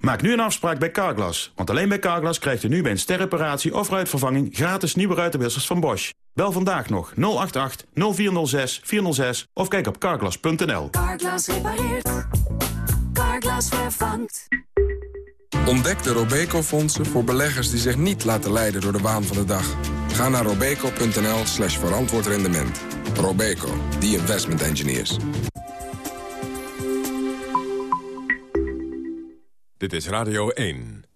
Maak nu een afspraak bij Carglass. Want alleen bij Carglass krijgt u nu bij een sterreparatie of ruitvervanging... gratis nieuwe ruitenwissers van Bosch. Bel vandaag nog 088 0406 406 of kijk op carglass.nl. Carglass repareert. Carglass vervangt. Ontdek de Robeco-fondsen voor beleggers die zich niet laten leiden door de waan van de dag. Ga naar robeco.nl slash verantwoord rendement. Robeco, the investment engineers. Dit is Radio 1.